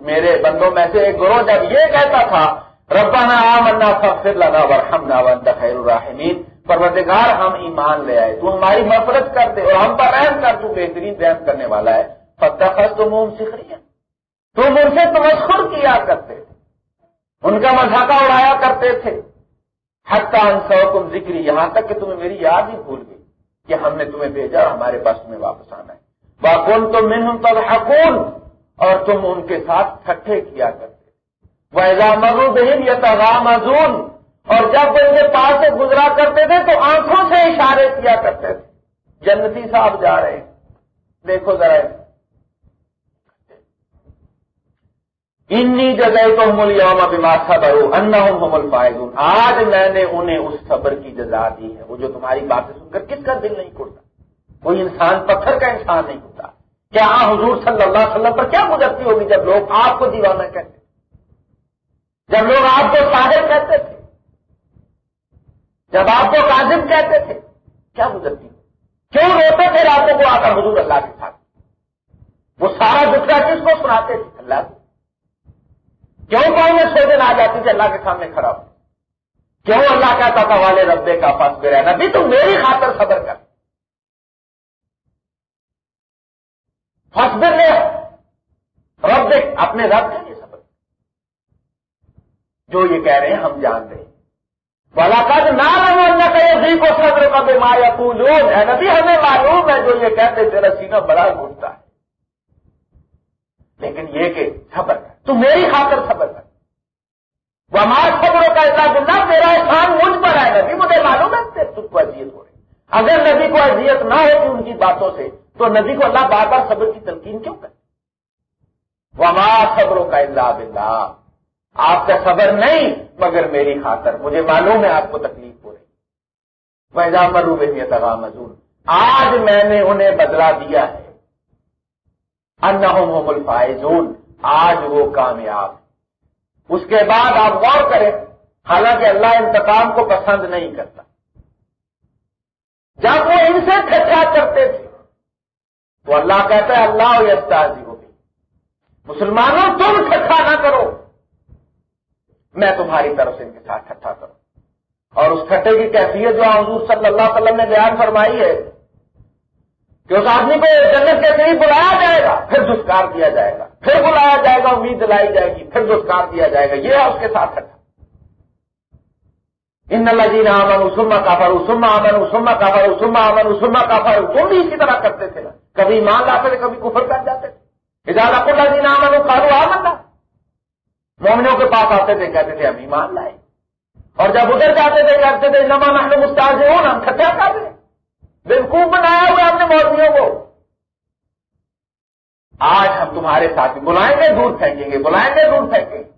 میرے بندوں میں سے ایک گروہ جب یہ کہتا تھا، ربنا آمنا فاغفر لنا ورحمنا وانت خیر الراحمین، پروردگار ہم ایمان لے آئے، تو ہماری مفرت کر دے اور ہم پر رحم کر، تو بہترین رحم کرنے والا ہے۔ فتح تم سیکھ رہی تم ان سے تمسخر کیا کرتے تھے۔ ان کا مذاقہ اڑایا کرتے تھے۔ حتہ سو تم ذکری یہاں تک کہ تمہیں میری یاد ہی بھول گئی کہ ہم نے تمہیں بھیجا ہمارے پاس تمہیں واپس آنا ہے۔ باقون تو من تب حکون اور تم ان کے ساتھ ٹھٹھے کیا کرتے وہ مرو بہن یا تغام اور جب وہ ان کے پاس سے گزرا کرتے تھے تو آنکھوں سے اشارے کیا کرتے تھے۔ جنتی صاحب جا رہے ہیں۔ دیکھو ذرا انی جگہ تو مل یوم بیمار صبر ان مل پائے آج میں نے انہیں اس صبر کی جزا دی ہے، وہ جو تمہاری باتیں سن کر کس کا دل نہیں کھڑتا کوئی انسان پتھر کا انسان نہیں ہوتا۔ کیا حضور صلی اللہ علیہ وسلم پر کیا گزرتی ہوگی جب لوگ آپ کو دیوانہ کہتے جب لوگ آپ کو شاہر کہتے تھے؟ جب آپ کو کاظم کہتے تھے؟ کیا گزرتی کیوں روتے تھے راتوں کو آ کر حضور اللہ کے ساتھ؟ وہ سارا دوسرا کس کو سناتے تھے؟ اللہ کو۔ کیوں کون میں سو دن آ جاتی تھی اللہ کے سامنے کھڑا ہو؟ کیوں اللہ کہتا تھا والے ربے کا پاس پہ رہنا بھی تم میری خاطر صبر کر۔ فصبر لے۔ رب اپنے رب کے لیے صبر۔ جو یہ کہہ رہے ہیں ہم جان رہے ہیں۔ بلاکت نہ رہو کہ کو کا بیمار یا ہے نبی، ہمیں معلوم ہے جو یہ کہتے تیرا سینہ بڑا گھومتا ہے۔ لیکن یہ کہ صبر کر تو میری خاطر صبر کر وہ ہمارا خبروں کا اطلاع دلہ میرا احسان مجھ پر ہے۔ نبی، مجھے معلوم ہے تم کو اذیت ہو رہی اگر نبی کو اذیت نہ ہوتی ان کی باتوں سے، تو نبی کو اللہ بار بار صبر کی تلقین کیوں کرے؟ وہ ہمارا خبروں کا اللہ بلّہ آپ کا صبر نہیں، مگر میری خاطر۔ مجھے معلوم ہے آپ کو تکلیف ہو رہی پیدا مروب تغا مزور آج میں نے انہیں بدلا دیا ہے۔ انہم الفائزون، آج وہ کامیاب۔ اس کے بعد آپ غور کریں، حالانکہ اللہ انتقام کو پسند نہیں کرتا۔ جب وہ ان سے ٹھٹا کرتے تھے، تو اللہ کہتا ہے، اللہ یستازی ہوگی مسلمانوں، تم ٹھٹا نہ کرو۔ میں تمہاری طرف سے ان کے ساتھ ٹھٹا کروں۔ اور اس ٹھٹے کی کیفیت جو حضور صلی اللہ علیہ وسلم نے بیان فرمائی ہے کہ اس آدمی کو جنت کے قریب بلایا جائے گا، پھر دستکار دیا جائے گا، پھر بلایا جائے گا، امید دلائی جائے گی، پھر دستکار دیا جائے گا، یہ ہے اس کے ساتھ ٹھٹا ان اللہ جی نے امن اسما کافر اسما امن اسما کافر اسما امن اسما کافر تم بھی اسی طرح کرتے تھے۔ نا کبھی مان لاتے تھے، کبھی کفر کر جاتے تھے۔ اجازت اللہ جی نے امن کارو آمن مومنوں کے پاس آتے تھے، کہتے تھے، ہم ایمان لائے۔ اور جب ادھر جاتے تھے، کہتے تھے نما محل مستاز ہو نا کر رہے بالکل بنایا ہوا ہم نے مولویوں کو۔ آج ہم تمہارے ساتھ بلائیں گے، دودھ پھینکیں گے، بلائیں گے، دودھ پھینکیں گے۔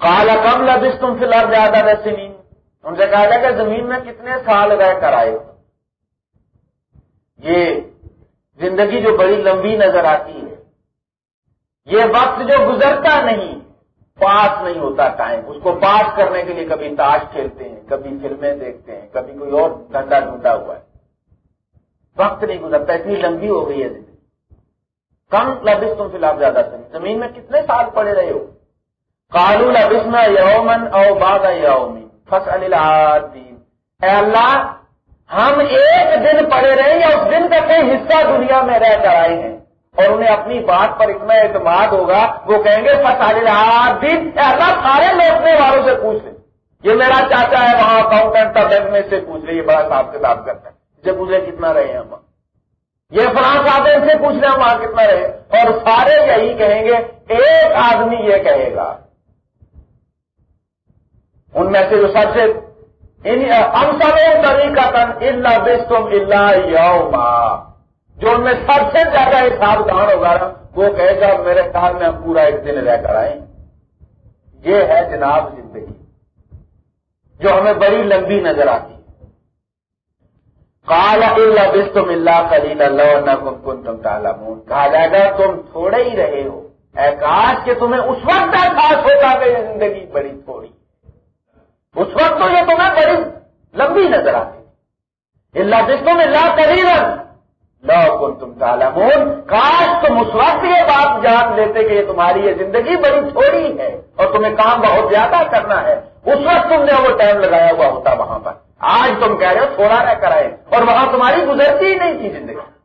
کالا کم لبس تم فی الحال زیادہ زمین ان سے کہا جائے کہ زمین میں کتنے سال رہ کر آئے یہ زندگی جو بڑی لمبی نظر آتی ہے۔ یہ وقت جو گزرتا نہیں پاس نہیں ہوتا ٹائم اس کو پاس کرنے کے لیے کبھی تاش کھیلتے ہیں، کبھی فلمیں دیکھتے ہیں، کبھی کوئی اور ڈنڈا ڈھونڈا ہوا ہے۔ وقت نہیں گزرتا، اتنی لمبی ہو گئی ہے زندگی۔ کم لبس تم فی الحال زیادہ زمین میں کتنے سال پڑے رہے ہو؟ کالو لبسنا یومن او باغ یومی فصل اے اللہ، ہم ایک دن پڑے رہے یا اس دن کا کوئی حصہ دنیا میں رہ کر آئے ہیں؟ اور انہیں اپنی بات پر اتنا اعتماد ہوگا، وہ کہیں گے فصل دن ایسا سارے لوٹنے والوں سے پوچھ لیں یہ میرا چاچا ہے، وہاں اکاؤنٹنٹ تھا بینک میں سے پوچھ لیں یہ بڑا صاحب کتاب کرتا ہے۔ اسے پوچھ لیں کتنا رہے ہیں ہم یہ فلاں صاحب ان سے پوچھ لیں ہم وہاں کتنا رہے اور سارے یہی کہیں گے، ایک آدمی یہ کہے گا، ان میں سے جو سب سے ہم سب طریقہ تن اللہ بس تم اللہ یوما۔ جو ان میں سب سے زیادہ حساب دان ہوگا وہ کہے گا، میرے خیال میں ہم پورا ایک دن رہ کر آئیں۔ یہ ہے جناب زندگی، جو ہمیں بڑی لمبی نظر آتی کالا اللہ اللہ کلیل اللہ کم کن تم تالمون کہا جائے گا، تم تھوڑے ہی رہے ہو۔ اے کاش کہ تمہیں اس وقت احساس ہوتا کہ زندگی بڑی تھوڑی۔ اس وقت تو یہ تمہیں بڑی لمبی نظر آتی۔ اللہ جس میں لا لو کن تم تالمون کاش تم اس وقت یہ بات جان لیتے کہ یہ تمہاری یہ زندگی بڑی چھوڑی ہے اور تمہیں کام بہت زیادہ کرنا ہے۔ اس وقت تم نے وہ ٹائم لگایا ہوا ہوتا وہاں پر۔ آج تم کہہ رہے ہو تھوڑا نہ کرائے اور وہاں تمہاری گزرتی ہی نہیں تھی زندگی۔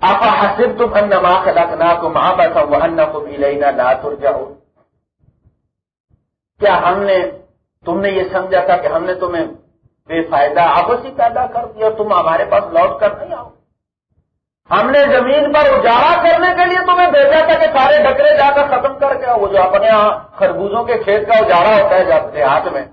آپ حسب تم ان ماں خلقنا کو ماں بسا وہ کو بھی لینا لا تر جاؤ کیا ہم نے تم نے یہ سمجھا تھا کہ ہم نے تمہیں بے فائدہ آپس ہی پیدا کر دیا، تم ہمارے پاس لوٹ کر نہیں آؤ۔ ہم نے زمین پر اجاڑا کرنے کے لیے تمہیں بھیجا تھا کہ سارے ڈکرے جا کر ختم کر کے وہ جو اپنے یہاں خربوزوں کے کھیت کا اجاڑا ہوتا ہے جب ہاتھ میں۔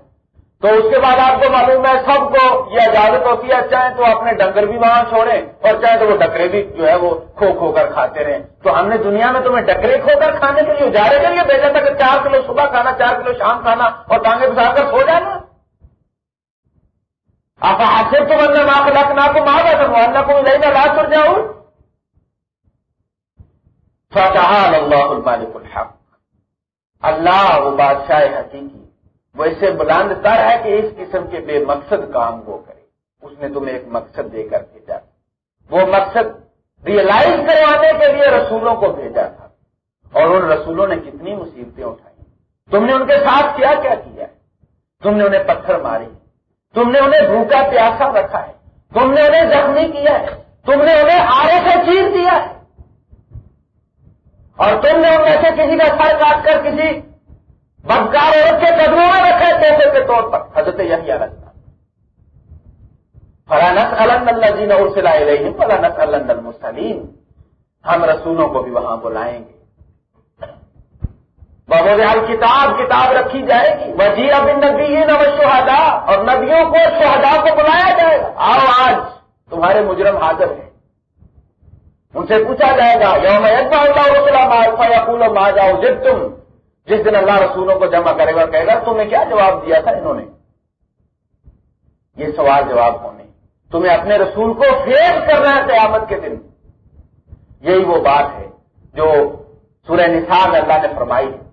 تو اس کے بعد آپ کو معلوم ہے، سب کو یہ اجازت ہوتی ہے، چاہے تو اپنے ڈنگر بھی وہاں چھوڑیں اور چاہے تو وہ ڈکرے بھی جو ہے وہ کھو کھو کر کھاتے رہیں۔ تو ہم نے دنیا میں تمہیں ڈکرے کھو کر کھانے کے لیے اجارے کے لیے بھیجا تھا کہ چار کلو صبح کھانا، چار کلو شام کھانا اور ٹانگے بسا کر سو جانا۔ مطلب آپ حاصل تو بندہ ماں کو لکھنا کو ماں بیٹھا اللہ کو لے گا لاش کر جاؤ۔ اللہ الحق۔ اللہ وہ بادشاہ حقیقی وہ اسے بلند تر ہے کہ اس قسم کے بے مقصد کام کو کرے۔ اس نے تمہیں ایک مقصد دے کر بھیجا۔ وہ مقصد ریئلائز کروانے کے لیے رسولوں کو بھیجا تھا۔ اور ان رسولوں نے کتنی مصیبتیں اٹھائی۔ تم نے ان کے ساتھ کیا کیا کیا؟ تم نے انہیں پتھر ماری تم نے انہیں بھوکا پیاسا رکھا ہے۔ تم نے انہیں زخمی کیا ہے۔ تم نے انہیں آرے سے چیر دیا ہے۔ اور تم نے ان میں سے کسی کا سر کاٹ کر کسی بدکار عورت کے قدموں میں رکھے پیسے کے طور پر۔ حضرت یہی الگ تھا فلانت اللہ جی نور سے لائے رہی فلانت علن المسلیم ہم رسولوں کو بھی وہاں بلائیں گے۔ بہت حال کتاب کتاب رکھی جائے گی۔ وزیر ابن نبی نو شہدا اور نبیوں کو شہدا کو بلایا جائے گا۔ آؤ آج تمہارے مجرم حاضر ہیں۔ ان سے پوچھا جائے گا، یوم اللہ رسول یا پھول جاؤ جب تم جس دن اللہ رسولوں کو جمع کرے گا، کہے گا، تمہیں کیا جواب دیا تھا انہوں نے؟ یہ سوال جواب ہونے۔ تمہیں اپنے رسول کو فیس کرنا ہے قیامت کے دن۔ یہی وہ بات ہے جو سورہ نثار اللہ نے فرمائی ہے۔